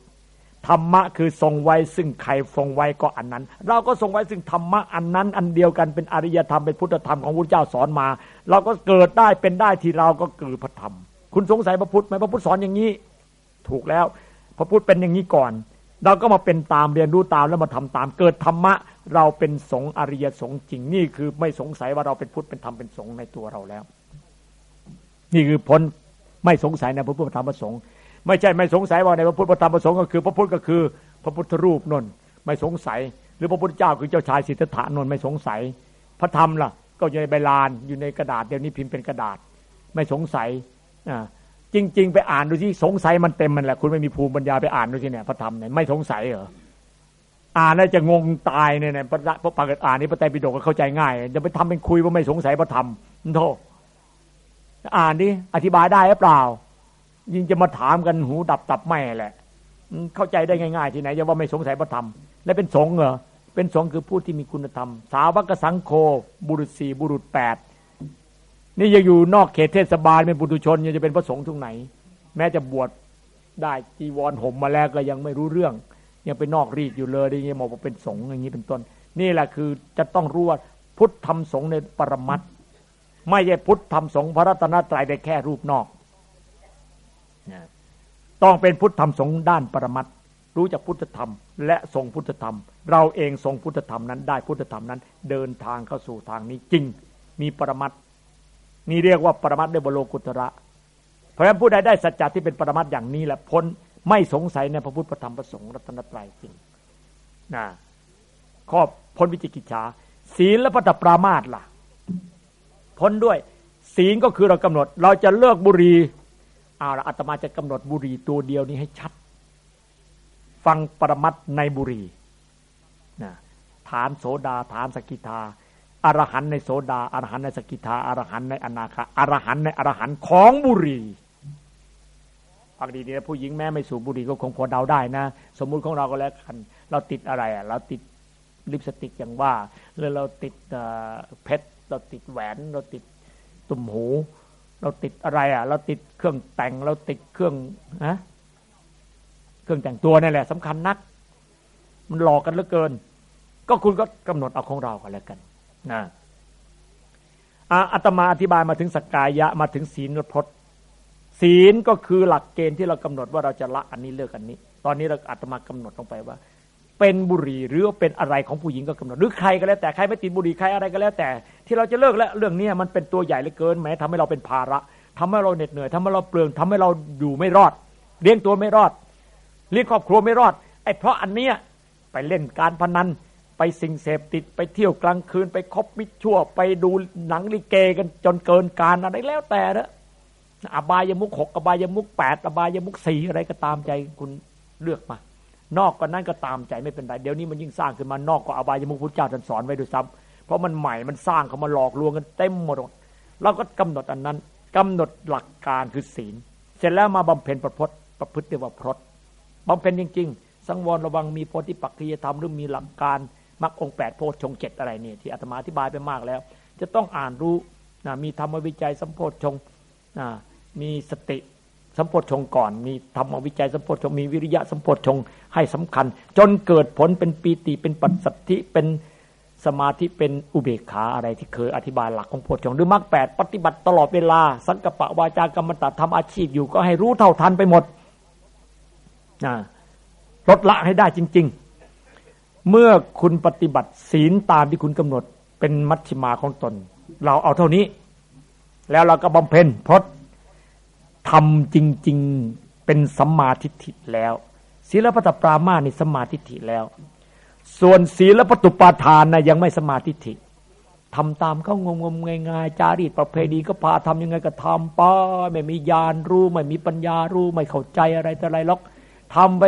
ธรรมะคือทรงไว้ซึ่งใครทรงไว้ก็อันนั้น เราก็ทรงไว้ซึ่งธรรมะอันนั้น อันเดียวกันเป็นอริยธรรมเป็นพุทธธรรมของพระเจ้าสอนมา เราก็เกิดได้เป็นได้ที่เราก็เกิดพระธรรม คุณสงสัยพระพุทธไหมพระพุทธสอนอย่างนี้ ถูกแล้ว พระพุทธเป็นอย่างนี้ก่อน เราก็มาเป็นตามเรียนรู้ตามแล้วมาทำตามเกิดธรรมะ เราเป็นสงฆ์อริยสงฆ์จริงนี่คือไม่สงสัยว่าเราเป็นพุทธเป็นธรรมเป็นสงฆ์ในตัวเราแล้ว นี่คือพ้นไม่สงสัยในพระพุทธธรรมประสงค์ไม่ใช่ไม่สงสัยว่าในพระพุทธธรรมประสงค์ก็คือ พระพุทธก็คือ พระพุทธรูปนนไม่สงสัย หรือพระพุทธเจ้าคือเจ้าชายสิทธัตถานนไม่สงสัย พระธรรมล่ะ ก็อยู่ในใบลานอยู่ในกระดาษเดี๋ยวนี้พิมพ์เป็นกระดาษ ไม่สงสัยอ่า จริง ๆ ไปอ่านดูที่สงสัยมันเต็มมันแหละ คุณไม่มีภูมิปัญญาไปอ่านดูที่เนี่ยพระธรรมเนี่ยไม่สงสัยเหรออ่านแล้วจะงงตายเนี่ยพระพระปากอ่านนี่พระไตรปิฎกก็เข้าใจง่ายจะไปทำเป็นคุยว่าไม่สงสัยพระธรรมนโทษอ่านดิอธิบายได้หรือเปล่า ยิ่งจะมาถามกันหูดับตับไม่แหละเข้าใจได้ง่ายๆที่ไหนจะว่าไม่สงสัยพระธรรม และเป็นสงเหรอเป็นสงคือผู้ที่มีคุณธรรม สาวกสังโฆบุรุษสี่บุรุษแปด นี่ยังอยู่นอกเขตเทศบาลเป็นบุตุชนยังจะเป็นพระสงฆ์ทุกไหน แม้จะบวชได้จีวรห่มมาแล้วก็ยังไม่รู้เรื่อง ยังไปนอกรีดอยู่เลยได้ยังบอกว่าเป็นสงฆ์อย่างนี้เป็นต้น นี่แหละคือจะต้องรู้ว่าพุทธธรรมสงฆ์ในปรมัตไม่ใช่พุทธธรรมสงฆ์พระรัตนตรัยได้แค่รูปนอกต้องเป็นพุทธธรรมสงด้านปรมัตรู้จักพุทธธรรม และทรงพุทธธรรม เราเองทรงพุทธธรรมนั้นได้พุทธธรรมนั้น เดินทางเข้าสู่ทางนี้จริง มีปรมัต นี่เรียกว่าปรมัตเดบโลกุตระ เพราะฉะนั้นผู้ใดได้สัจจะที่เป็นปรมัตอย่างนี้แหละพ้นไม่สงสัยในพระพุทธธรรมประสงค์รัตนตรัยจริงนะข้อพ้นวิจิกิจฉาศีลและพระตปรามาตล่ะ พ้นด้วย ศีลก็คือเรากำหนด เราจะเลิกบุรีเอาละอาตมาจะกำหนดบุรีตัวเดียวนี้ให้ชัด ฟังปรมัตในบุรีนะฐานโสดาฐานสกิทา อรหันในโสดาอรหันในสกิทาอรหันในอนาคาอรหันในอรหันของบุรีฟังดีๆนะผู้หญิงแม้ไม่สูบบุหรี่ก็คงพอเดาได้นะ สมมุติของเราก็แล้วกัน เราติดอะไรอะเราติดลิปสติกอย่างว่าหรือเราติดเพชรเราติดแหวนเราติดตุ่มหู เราติดอะไรอะ เราติดเครื่องแต่งเราติดเครื่องนะเครื่องแต่งตัวนี่แหละสำคัญนัก มันหลอกกันเหลือเกิน ก็คุณก็กำหนดเอาของเราก็แล้วกัน นะอาตมาอธิบายมาถึงสกกายะมาถึงศีลพจน์ศีลก็คือหลักเกณฑ์ที่เรากำหนดว่าเราจะละอันนี้เลิกอันนี้ ตอนนี้เราอาตมากำหนดลงไปว่า เป็นบุหรี่หรือเป็นอะไรของผู้หญิงก็กำหนดหรือใครก็แล้วแต่ใครไม่ติดบุหรี่ใครอะไรก็แล้วแต่ ที่เราจะเลิกแล้วเรื่องนี้มันเป็นตัวใหญ่เหลือเกินแม้ทำให้เราเป็นภาระทำให้เราเหน็ดเหนื่อยทำให้เราเปลืองทำให้เราอยู่ไม่รอด เลี้ยงตัวไม่รอดเลี้ยงครอบครัวไม่รอดไอ้เพราะอันเนี้ยไปเล่นการพนัน ไปสิ่งเสพติดไปเที่ยวกลางคืน ไปคบมิตรชั่ว ไปดูหนังลิเกกันจนเกินการอะไรแล้วแต่ละอบายมุกหกอบายมุกแปดอบายมุกสี่อะไรก็ตามใจคุณเลือกมา นอกกว่านั้นก็ตามใจไม่เป็นไรเดี๋ยวนี้มันยิ่งสร้างขึ้นมานอกก็อบายมุขพุทธเจ้าท่านสอนไว้ด้วยซ้ำเพราะมันใหม่มันสร้างเขามาหลอกลวงกันเต็มหมดเราก็กำหนดอันนั้นกำหนดหลักการคือศีล เสร็จแล้วมาบำเพ็ญประพฤติประพฤติเรียกว่าพรตบำเพ็ญจริง ๆ สังวรระวังมีโพธิปักขียธรรมหรือมีหลักการ มรรคองแปดโพชฌงเจ็ดอะไรเนี่ยที่อาตมาอธิบายไปมากแล้ว จะต้องอ่านรู้นะมีธรรมวิจัยสัมโพชฌงนะมีสติสัมโพชงก่อน มีธรรมวิจัยสัมโพชงมีวิริยะสัมโพชงให้สำคัญ จนเกิดผลเป็นปีติเป็นปัจสัทธิเป็นสมาธิเป็นอุเบกขาอะไรที่เคยอธิบายหลักของโพชงหรือมรรคแปดปฏิบัติตลอดเวลา สังกปะวาจากรรมตะทำอาชีพอยู่ก็ให้รู้เท่าทันไปหมดนะลดละให้ได้จริง ๆ เมื่อคุณปฏิบัติศีลตามที่คุณกำหนดเป็นมัชฌิมาของตน เราเอาเท่านี้ แล้วเราก็บำเพ็ญพรตทำจริง ๆเป็นสัมมาทิฏฐิแล้ว ศีลปตปรามาในสัมมาทิฏฐิแล้ว ส่วนศีลปตุปาทานนะยังไม่สมาทิฏฐิทำตามเขางมๆง่ายๆจารีตประเพณีก็พาทำยังไงก็ทำป้าไม่มีญาณรู้ ไม่มีปัญญารู้ ไม่เข้าใจอะไรแต่อะไรหรอกทำไป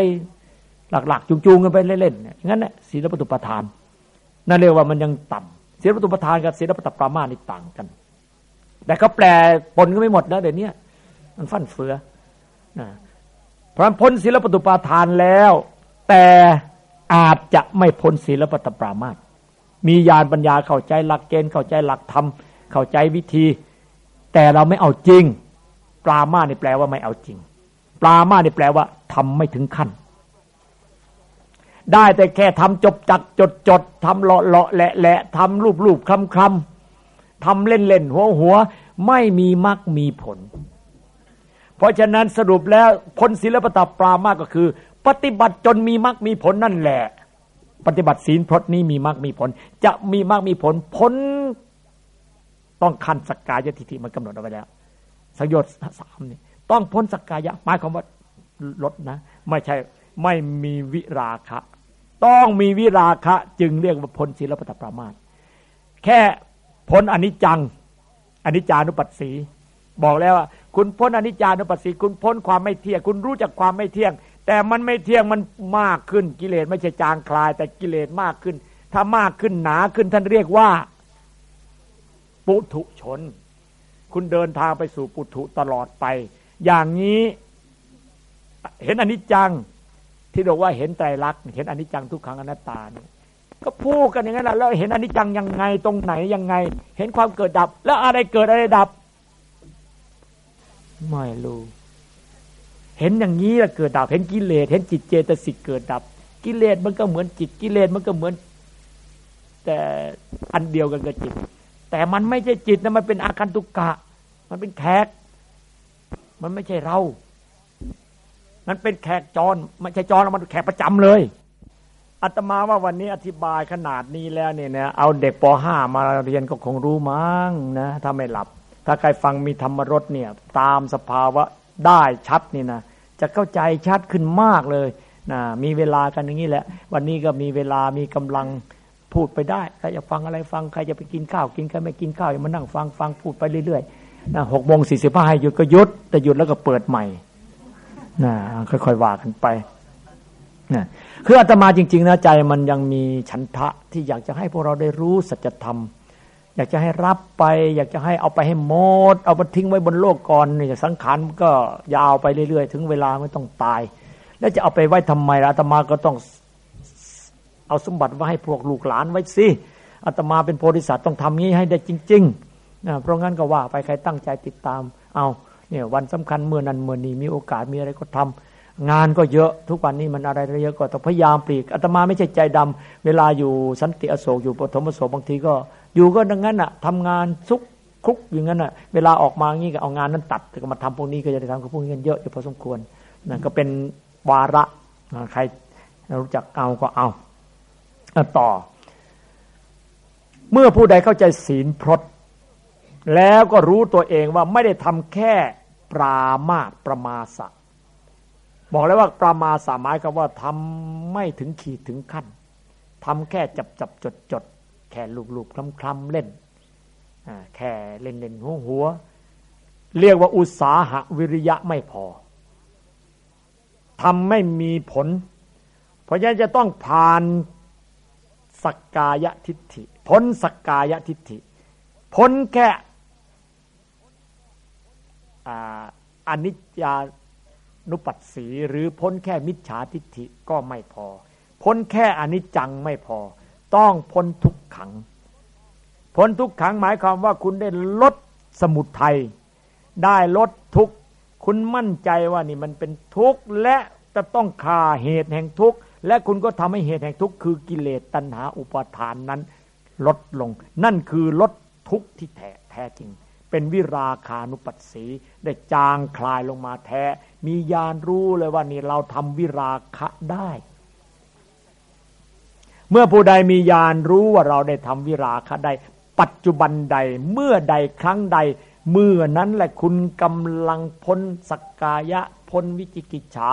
หลักๆจูงๆกันไปเล่นๆอย่างนั้นแหละศีลปฏิปทานนั่นเรียกว่ามันยังต่ำศีลปฏิปทานกับศีลปฏิปรามานี่ต่างกัน แต่เขาแปลปนก็ไม่หมดนะเดี๋ยวนี้มันฟั่นเฟือนะเพราะพ้นศีลปฏิปทานแล้ว แต่อาจจะไม่พ้นศีลปฏิปรามามีญาณปัญญาเข้าใจหลักเกณฑ์เข้าใจหลักธรรมเข้าใจวิธี แต่เราไม่เอาจริง ปรามานี่แปลว่าไม่เอาจริง ปรามานี่แปลว่าทำไม่ถึงขั้น ได้แต่แค่ทำจบจัดจดจดทำเลาะเลาะแหละแหละทำรูปรูปคลำคลำทำเล่นเล่นหัวหัว ไม่มีมรรคมีผล เพราะฉะนั้นสรุปแล้วผลศีลปตปรามากก็คือ ปฏิบัติจนมีมรรคมีผลนั่นแหละ ปฏิบัติศีลพรตนี้มีมากมีผล จะมีมากมีผลพ้นต้องคันสกกายทิฏฐิมันกำหนดเอาไว้แล้วสังโยชน์สามนี่ต้องพ้นสกกายะหมายความว่าลดนะ ไม่ใช่ไม่มีวิราคะ ต้องมีวิราคะ จึงเรียกว่าพ้นศีลปฏิปรามาตแค่พ้นอนิจจังอนิจจานุปัสสี บอกแล้วว่าคุณพ้นอนิจจานุปัสสี คุณพ้นความไม่เที่ยง คุณรู้จักความไม่เที่ยง แต่มันไม่เที่ยงมันมากขึ้นกิเลสไม่ใช่จางคลาย แต่กิเลสมากขึ้น ถ้ามากขึ้นหนาขึ้นท่านเรียกว่า ปุถุชน คุณเดินทางไปสู่ปุถุตลอดไป อย่างนี้เห็นอนิจจัง ที่บอกว่าเห็นไตรลักษณ์เห็นอนิจจังทุกขังอนัตตาเนี่ยก็พูดกันอย่างนั้นแหละแล้วเห็นอนิจจังยังไงตรงไหนยังไง เห็นความเกิดดับ แล้วอะไรเกิดอะไรดับไม่รู้เห็นอย่างนี้ล้วเกิดดับ เห็นกิเลสเห็นจิตเจตสิกเกิดดับ กิเลสมันก็เหมือนจิตกิเลสมันก็เหมือน แต่อันเดียวกันกับจิต แต่มันไม่ใช่จิตนะมันเป็นอาการตุกะมันเป็นแขก มันไม่ใช่เรา มันเป็นแขกจรไม่ใช่จรมันแขกประจำเลยอาตมาว่าวันนี้อธิบายขนาดนี้แล้วเนี่ยนะเอาเด็กป .5 มาเรียนก็คงรู้มั้งนะถ้าไม่หลับ ถ้าใครฟังมีธรรมรสเนี่ย ตามสภาวะได้ชัดนี่นะจะเข้าใจชัดขึ้นมากเลยนะมีเวลากันอย่างนี้แหละ วันนี้ก็มีเวลามีกำลังพูดไปได้ใครจะฟังอะไรฟังใครจะไปกินข้าวกินใครไม่กินข้าวอย่ามานั่งฟังฟังพูดไปเรื่อยๆนะหกโมงสี่สิบห้าให้หยุดก็หยุดแต่หยุดแล้วก็เปิดใหม่ นะค่อยๆว่ากันไปนะคืออาตมาจริง ๆ นะใจมันยังมีฉันทะที่อยากจะให้พวกเราได้รู้สัจธรรม อยากจะให้รับไป อยากจะให้เอาไปให้หมด เอาไปทิ้งไว้บนโลกก่อนเนี่ยสังขารก็ยาวไปเรื่อยๆ ถึงเวลาไม่ต้องตาย แล้วจะเอาไปไว้ทำไมอาตมาก็ต้องเอาสมบัติไว้ให้พวกลูกหลานไว้สิอาตมาเป็นโพธิสัตว์ต้องทำงี้ให้ได้จริงๆนะเพราะงั้นก็ว่าไปใครตั้งใจติดตามเอา เนี่ยวันสำคัญเมื่อนั้นเมื่อนี้มีโอกาสมีอะไรก็ทำงานก็เยอะทุกวันนี้มันอะไรเยอะก็ต้องพยายามปลีกอาตมาไม่ใช่ใจดำเวลาอยู่สันติอโศกอยู่ปฐมอโศกบางทีก็ อยู่ก็ดังนั้นอะทำงานซุกคุกอย่างนั้นอะเวลาออกมางี้ก็เอางานนั้นตัดก็มาทำพวกนี้ก็จะได้ทำกับพวกนี้กันเยอะอยู่พอสมควรนั่นก็เป็นวาระใครรู้จักเอาก็เอาต่อ เมื่อผู้ใดเข้าใจศีลพรตแล้วก็รู้ตัวเองว่าไม่ได้ทำแค่ ปรามาประมาสะบอกแล้วว่าประมาสหมายกับว่าทำไม่ถึงขีดถึงขั้นทำแค่จับจับจดจดแค่ลูบๆคลำๆเล่นแค่เล่นเล่นหัวหัว เรียกว่าอุตสาหะวิริยะไม่พอทำไม่มีผล เพราะฉะนั้นจะต้องผ่านสักกายทิฏฐิ พ้นสักกายทิฏฐิ พ้นแค่ อนิจจานุปัสสีหรือพ้นแค่มิจฉาทิฏฐิก็ไม่พอ พ้นแค่อนิจจังไม่พอ ต้องพ้นทุกขัง พ้นทุกขังหมายความว่าคุณได้ลดสมุทัยได้ลดทุกคุณมั่นใจว่านี่มันเป็นทุกข์และจะต้องคาเหตุแห่งทุกข์และคุณก็ทำให้เหตุแห่งทุกข์คือกิเลสตัณหาอุปาทานนั้น ลดลง นั่นคือลดทุกข์ที่แท้แท้จริง เป็นวิราคานุปัสสีได้จางคลายลงมาแท้ มีญาณรู้เลยว่านี่เราทำวิราคะได้ เมื่อผู้ใดมีญาณรู้ว่าเราได้ทำวิราคะใดปัจจุบันใดเมื่อใดครั้งใด เมื่อนั้นแหละคุณกำลังพ้นสกกายะพ้นวิจิกิจฉา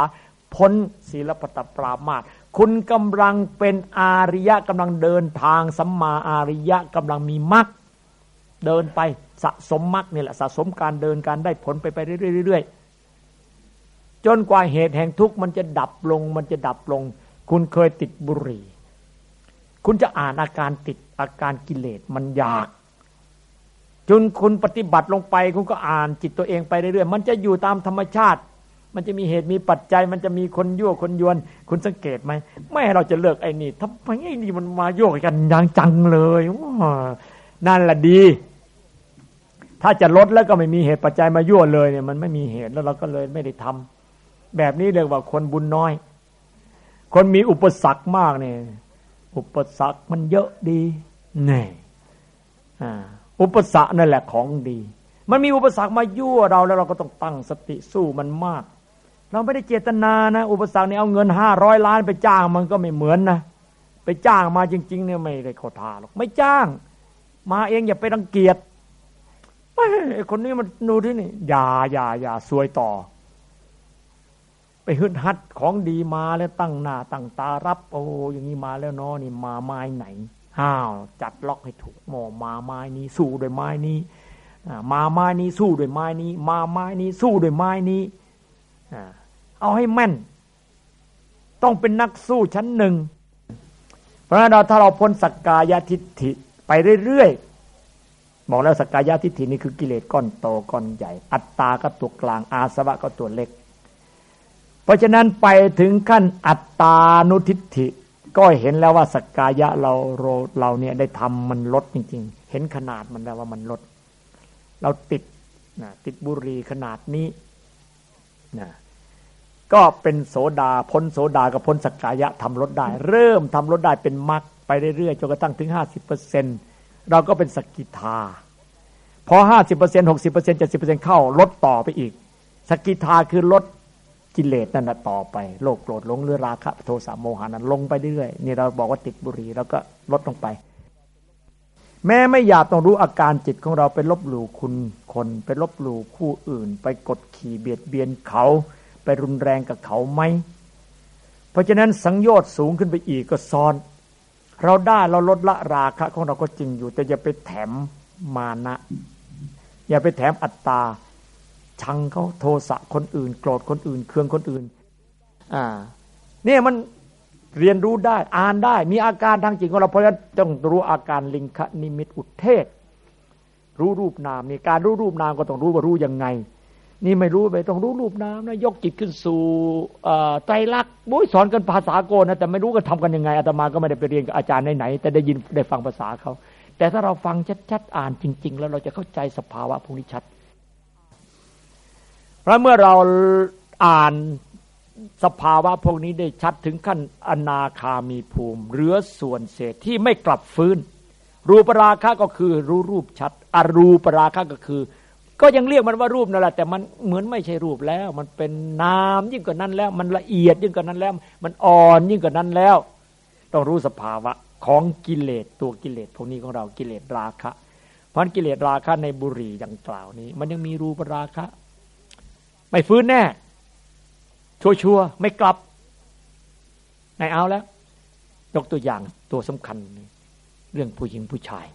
พ้นศีลปตปรามาตคุณกำลังเป็นอาริยะกำลังเดินทางสัมมาอาริยะกำลังมีมรรค เดินไปสะสมมรรคนี่แหละสะสมการเดินการได้ผลไปไปเรื่อยๆจนกว่าเหตุแห่งทุกข์มันจะดับลง มันจะดับลง คุณเคยติดบุหรี่ คุณจะอ่านอาการติดอาการกิเลสมันอยาก จนคุณปฏิบัติลงไปคุณก็อ่านจิตตัวเองไปเรื่อยๆมันจะอยู่ตามธรรมชาติ มันจะมีเหตุมีปัจจัย มันจะมีคนยั่วคนยวน คุณสังเกตไหมไม่เราจะเลิกไอ้นี่ทำไมไอ้นี่มันมาโยกกันอย่างจังเลย นั่นแหละดี ถ้าจะลดแล้วก็ไม่มีเหตุปัจจัยมายั่วเลยเนี่ยมันไม่มีเหตุแล้วเราก็เลยไม่ได้ทำแบบนี้เรียกว่าคนบุญน้อย คนมีอุปสรรคมากเนี่ยอุปสรรคมันเยอะดีแน่อุปสรรคนั่นแหละของดี มันมีอุปสรรคมายั่วเราแล้วเราก็ต้องตั้งสติสู้มันมาก เราไม่ได้เจตนานะ อุปสรรคเนี่ยเอาเงินห้าร้อยล้านไปจ้างมันก็ไม่เหมือนนะ ไปจ้างมาจริง ๆ เนี่ยไม่ได้ขอทาหรอกไม่จ้าง มาเองอย่าไปรังเกียจไม่คนนี้มันดูที่นี่อย่าอย่าอย่าซวยต่อ ไปฮึดฮัดของดีมาแล้วตั้งหน้าตั้งตารับ โอ้อย่างนี้มาแล้วเนาะนี่มาไม้ไหนห้าวจัดล็อกให้ถูกหมอมาไม้นี้สู้ด้วยไม้นี้มาไม้นี้สู้ด้วยไม้นี้ มาไม้นี้สู้ด้วยไม้นี้เอาให้แม่น ต้องเป็นนักสู้ชั้นหนึ่ง เพราะฉะนั้นเราถ้าเราพ้นสักกายทิฏฐิ ไปเรื่อยๆบอกแล้วสกายะทิฏฐินี่คือกิเลสก้อนโตก้อนใหญ่ อัตตาก็ตัวกลางอาสวะก็ตัวเล็ก เพราะฉะนั้นไปถึงขั้นอัตตานุทิฏฐิ ก็เห็นแล้วว่าสกายะเราเราเนี่ยได้ทำมันลดจริง ๆ เห็นขนาดมันแล้วว่ามันลด เราติดนะติดบุรีขนาดนี้นะก็เป็นโสดาพ้นโสดากับพ้นสกกายะทำลดได้ เริ่มทำลดได้เป็นมรรค ไปเรื่อยๆจนกระทั่งถึงห้าสิบเปอร์เซ็นเราก็เป็นสกิทา พอห้าสิบเปอร์เซ็นหกสิบเปอร์เซ็นเจ็ดสิบเปอร์เซ็นเข้าลดต่อไปอีก สกิทาคือลดกิเลสนั่นต่อไปโลภโกรธหลงหรือราคะโทสะโมหานั้นลงไปเรื่อยนี่เราบอกว่าติดบุหรี่แล้วก็ลดลงไป แม้ไม่อยากต้องรู้อาการจิตของเราไปลบหลู่คุณคนไปลบหลู่ผู้อื่น ไปกดขี่เบียดเบียนเขา ไปรุนแรงกับเขาไหมเพราะฉะนั้นสังโยชน์สูงขึ้นไปอีกก็ซ้อน เราได้เราลดละราคะของเราก็จริงอยู่ แต่อย่าไปแถมมานะ อย่าไปแถมอัตตา ชังเขาโทสะคนอื่น โกรธคนอื่น เครื่องคนอื่น อ่า เนี่ยมันเรียนรู้ได้ อ่านได้ มีอาการทางจิตของเราเพราะฉะนั้นต้องรู้อาการลิงคนิมิตอุเทศ รู้รูปนามนี่การรู้รูปนามก็ต้องรู้ว่ารู้ยังไง นี่ไม่รู้ไปต้องรู้รูปนามนะยกจิตขึ้นสู่ใจรักบุ้ยสอนกันภาษาโกนะแต่ไม่รู้กันทำกันยังไงอาตมาก็ไม่ได้ไปเรียนกับอาจารย์ไหนๆแต่ได้ยินได้ฟังภาษาเขา แต่ถ้าเราฟังชัดๆอ่านจริง ๆ แล้วเราจะเข้าใจสภาวะพวกนี้ชัดพราะเมื่อเราอ่านสภาวะพวกนี้ได้ชัดถึงขั้นอนาคามีภูมิ เหลือส่วนเศษที่ไม่กลับฟื้น รูปราคะก็คือรู้รูปชัด อรูปราคะก็คือ ก็ยังเรียกมันว่ารูปนั่นแหละแต่มันเหมือนไม่ใช่รูปแล้ว มันเป็นนามยิ่งกว่านั้นแล้ว มันละเอียดยิ่งกว่านั้นแล้ว มันอ่อนยิ่งกว่านั้นแล้ว ต้องรู้สภาวะของกิเลสตัวกิเลสพวกนี้ของเรากิเลสราคะ เพราะกิเลสราคะในบุรีดังกล่าวนี้ มันยังมีรูปราคะ ไม่ฟื้นแน่ ชัวชัวไม่กลับไหนเอาแล้ว ยกตัวอย่างตัวสำคัญ เรื่องผู้หญิงผู้ชาย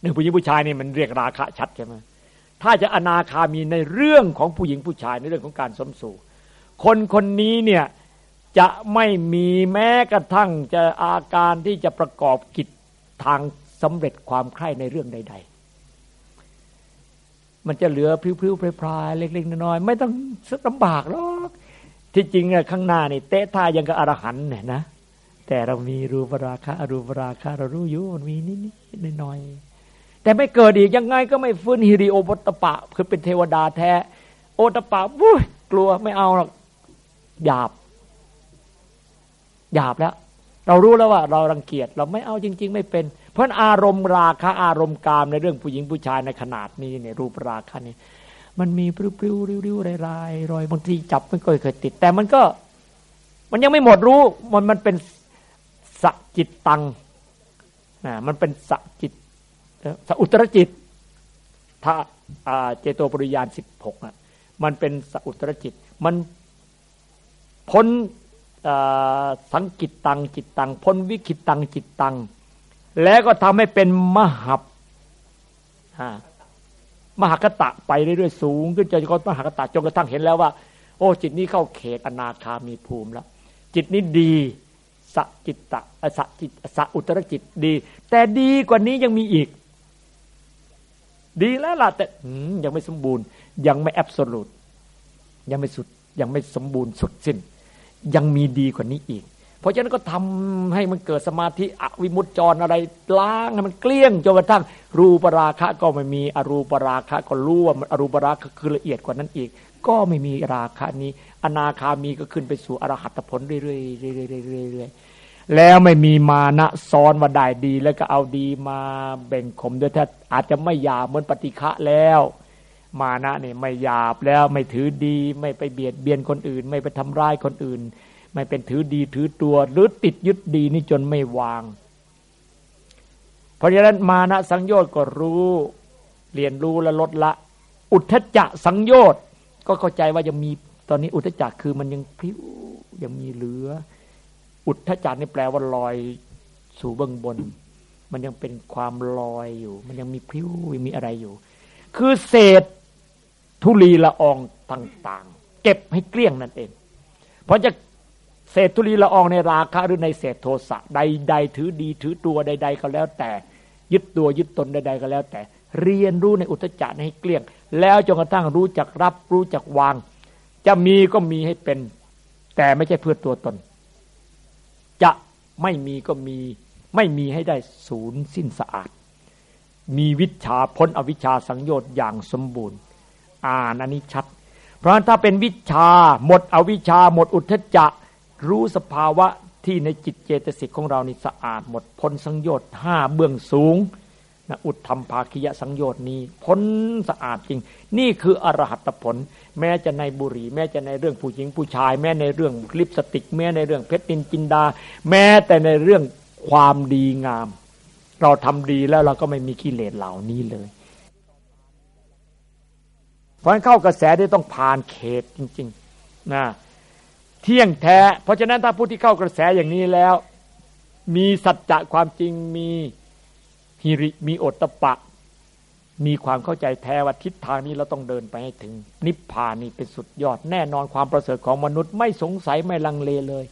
เรื่องผู้หญิงผู้ชายนี่มันเรียกราคะชัดใช่ไหมถ้าจะอนาคามีในเรื่องของผู้หญิงผู้ชายในเรื่องของการสมสู่ คนคนนี้เนี่ยจะไม่มีแม้กระทั่งจะอาการที่จะประกอบกิจทางสำเร็จความใคร่ในเรื่องใด ๆ มันจะเหลือพิ้วๆพลายๆเล็กๆน้อยๆไม่ต้องลำบากหรอกที่จริงอะข้างหน้านี่เตะท่ายังกับอรหันเนี่ยนะแต่เรามีรูปราคะอรูปราคะเรารู้อยู่มันมีนิดๆน้อยๆ แต่ไม่เกิดอีกยังไงก็ไม่ฟื้นฮิริโอปตปะ คือเป็นเทวดาแท้ โอตปะวุ้ยกลัวไม่เอาหรอกหยาบหยาบแล้ว เรารู้แล้วว่า เรารังเกียจเราไม่เอาจริง ๆ ไม่เป็น เพราะอารมณ์ราคะอารมณ์กามในเรื่องผู้หญิงผู้ชายในขนาดนี้เนี่ยรูปราคะนี่มันมีปลิ้วๆริ้วๆรายๆรอยบางทีจับไม่เคยเคยติด แต่มันก็ มันยังไม่หมดรู้ มันมันเป็นสักจิตตังนะมันเป็นสักจิต สอุตรจิตถ้าเจโตปริยานสิบหกมันเป็นสอุตรจิต มันพ้นสังกิตตังจิตตังพ้นวิคิตตังจิตตัง แล้วก็ทำให้เป็นมหับมหากตะไปเรื่อยๆสูงขึ้นจนกระทั่งมหากตะจนกระทั่งเห็นแล้วว่า โอ้จิตนี้เข้าเขตอนาคามีภูมิแล้ว จิตนี้ดีสจิตตะสจิตสอุตรจิตดี แต่ดีกว่านี้ยังมีอีก ดีแล้วล่ะแต่ยังไม่สมบูรณ์ ยังไม่แอบสูตยังไม่สุดยังไม่สมบูรณ์สุดสิ้น ยังมีดีกว่านี้อีก เพราะฉะนั้นก็ทำให้มันเกิดสมาธิอวิมุตจรอะไรล้างให้มันเกลี้ยงจนกระทั่งรูปราคะก็ไม่มีอรูปราคะก็รู้ว่าอรูปราคะคือละเอียดกว่านั้นอีก ก็ไม่มีราคะนี้ อนาคามีก็ขึ้นไปสู่อรหัตผลเรื่อยๆเรื่อยๆเรื่อยๆ แล้วไม่มีมานะซ้อนว่าได้ดี แล้วก็เอาดีมาแบ่งข่มด้วยถ้าอาจจะไม่หยาบเหมือนปฏิฆะแล้ว มานะเนี่ยไม่หยาบแล้วไม่ถือดี ไม่ไปเบียดเบียนคนอื่น ไม่ไปทำร้ายคนอื่น ไม่เป็นถือดีถือตัว หรือติดยึดดีนี่จนไม่วาง เพราะฉะนั้นมานะสังโยชน์ก็รู้เรียนรู้และลดละ อุทธจะสังโยชน์ก็เข้าใจว่ายังมีตอนนี้อุทธจักคือมันยังพิ้วยังมีเหลือ อุทธจักนี่แปลว่าลอยสู่เบื้องบน มันยังเป็นความลอยอยู่ มันยังมีพิ้วมีอะไรอยู่ คือเศษทุลีละอองต่าง ๆ เก็บให้เกลี้ยงนั่นเอง เพราะจะเศษทุลีละอองในราคะหรือในเศษโทสะ ใด ๆ ถือดีถือตัวใด ๆ ก็แล้วแต่ ยึดตัวยึดตนใด ๆ ก็แล้วแต่ เรียนรู้ในอุตจักให้เกลี้ยง แล้วจนกระทั่งรู้จักรับ รู้จักวาง จะมีก็มีให้เป็น แต่ไม่ใช่เพื่อตัวตน ไม่มีก็มี ไม่มีให้ได้ศูนย์สิ้นสะอาด มีวิชาพ้นอวิชชาสังโยชน์อย่างสมบูรณ์ อ่านอันนี้ชัด เพราะถ้าเป็นวิชาหมดอวิชาหมดอุทธจะรู้สภาวะที่ในจิตเจตสิกของเรานี่สะอาดหมดพ้นสังโยชน์ห้าเบื้องสูง นะอุทธรรมภาคิยะสังโยชน์นี้พ้นสะอาดจริง นี่คืออรหัตผล แม้จะในบุรีแม้จะในเรื่องผู้หญิงผู้ชาย แม้ในเรื่องลิปสติก แม้ในเรื่องเพชรนินจินดา แม้แต่ในเรื่องความดีงาม เราทำดีแล้วเราก็ไม่มีกิเลสเหล่านี้เลย เพราะเข้ากระแสที่ต้องผ่านเขตจริงๆนะเที่ยงแท้ เพราะฉะนั้นถ้าผู้ที่เข้ากระแสอย่างนี้แล้ว มีสัจจะความจริงมี ฮิริมีโอตตะปะ มีความเข้าใจแท้ว่าทิศทางนี้เราต้องเดินไปให้ถึง นิพพานนี่เป็นสุดยอดแน่นอนความประเสริฐของมนุษย์ไม่สงสัยไม่ลังเลเลย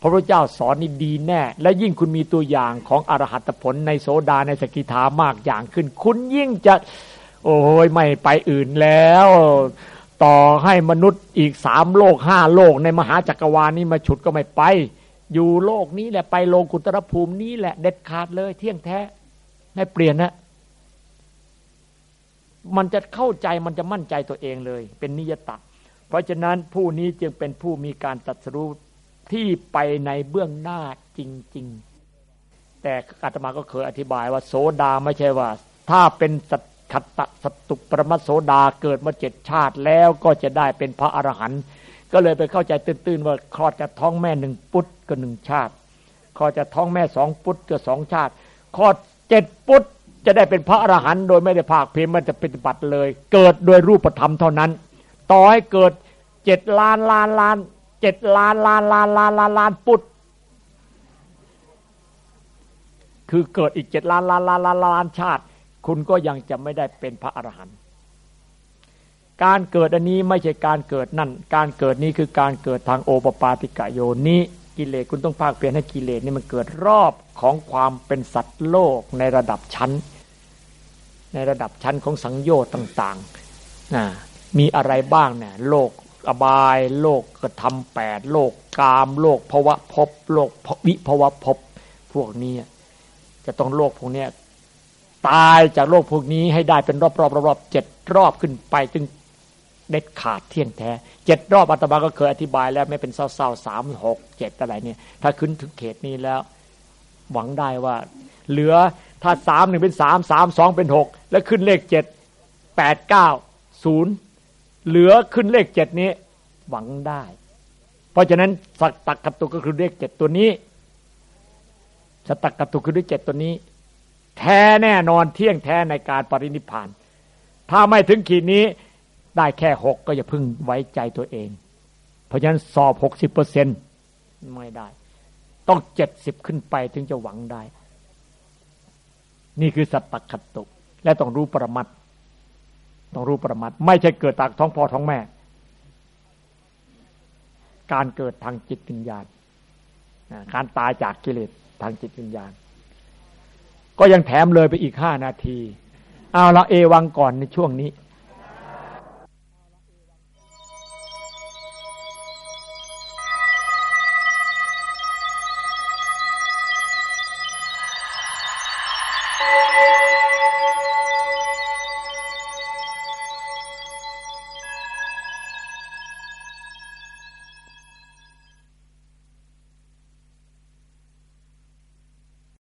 พระพุทธเจ้าสอนนี่ดีแน่ และยิ่งคุณมีตัวอย่างของอรหัตผลในโสดาในสกิทามากอย่างขึ้น คุณยิ่งจะ โอ้ยไม่ไปอื่นแล้วต่อให้มนุษย์อีกสามโลกห้าโลกในมหาจักรวาลนี้มาฉุดก็ไม่ไป อยู่โลกนี้แหละไปโลกุตรภูมินี้แหละเด็ดขาดเลย เที่ยงแท้ไม่เปลี่ยนนะ มันจะเข้าใจมันจะมั่นใจตัวเองเลย เป็นนิยตะ เพราะฉะนั้นผู้นี้จึงเป็นผู้มีการตัดสู้ที่ไปในเบื้องหน้าจริง ๆ แต่อาตมาก็เคยอธิบายว่า โสดาไม่ใช่ว่า ถ้าเป็นสัตขัตตสตุปรมโสดาเกิดมาเจ็ดชาติแล้วก็จะได้เป็นพระอรหันต์ ก็เลยไปเข้าใจตื่นๆว่าคลอดจากท้องแม่หนึ่งปุตก็หนึ่งชาติคลอดจากท้องแม่สองปุตก็สองชาติคลอดเจ็ดปุตจะได้เป็นพระอรหันต์โดยไม่ได้ภาคเพียงมันจะปฏิบัติเลย เกิดโดยรูปธรรมเท่านั้น ต่อให้เกิดเจ็ดล้านล้านล้านเจ็ดล้านล้านล้านล้านล้านล้านปุตคือเกิดอีกเจ็ดล้านล้านล้านล้านล้านชาติ คุณก็ยังจะไม่ได้เป็นพระอรหันต์ การเกิดอันนี้ไม่ใช่การเกิดนั่น การเกิดนี้คือการเกิดทางโอปปาติกะโยนี้กิเลสคุณต้องภาคเปลี่ยนให้กิเลสนี่มันเกิดรอบของความเป็นสัตว์โลกในระดับชั้น ในระดับชั้นของสังโยชน์ต่างๆนะมีอะไรบ้างเนี่ยโลกอบาย โลกกระทำแปดโลกกามโลกภวะภพโลกวิภวะภพพวกนี้จะต้องโลกพวกนี้ตายจากโลกพวกนี้ให้ได้เป็นรอบรอบรอบเจ็ดรอบขึ้นไปถึง เด็ดขาดเที่ยงแท้เจ็ดรอบอาตมาก็เคยอธิบายแล้วไม่เป็นเศร้าๆสามหกเจ็ดอะไรเนี่ย ถ้าขึ้นถึงเขตนี้แล้ว หวังได้ว่า เหลือถ้าสามหนึ่งเป็นสามสามสองเป็นหกแล้วขึ้นเลขเจ็ดแปดเก้าศูนย์เหลือขึ้นเลขเจ็ดนี้ หวังได้ เพราะฉะนั้นสัตตกตุก็คือเลขเจ็ดตัวนี้สัตตกตุคือเลขเจ็ดตัวนี้ แท้แน่นอนเที่ยงแท้ในการปรินิพาน ถ้าไม่ถึงขีดนี้ ได้แค่หกก็อย่าพึ่งไว้ใจตัวเอง เพราะฉะนั้นสอบหกสิบเปอร์เซ็นไม่ได้ ต้องเจ็ดสิบขึ้นไปถึงจะหวังได้ นี่คือสัตตคตุ และต้องรู้ประมัดต้องรู้ประมัดไม่ใช่เกิดจากท้องพ่อท้องแม่ การเกิดทางจิตวิญญาณการตายจากกิเลสทางจิตวิญญาณ ก็ยังแถมเลยไปอีกห้านาที เอาละเอวังก่อนในช่วงนี้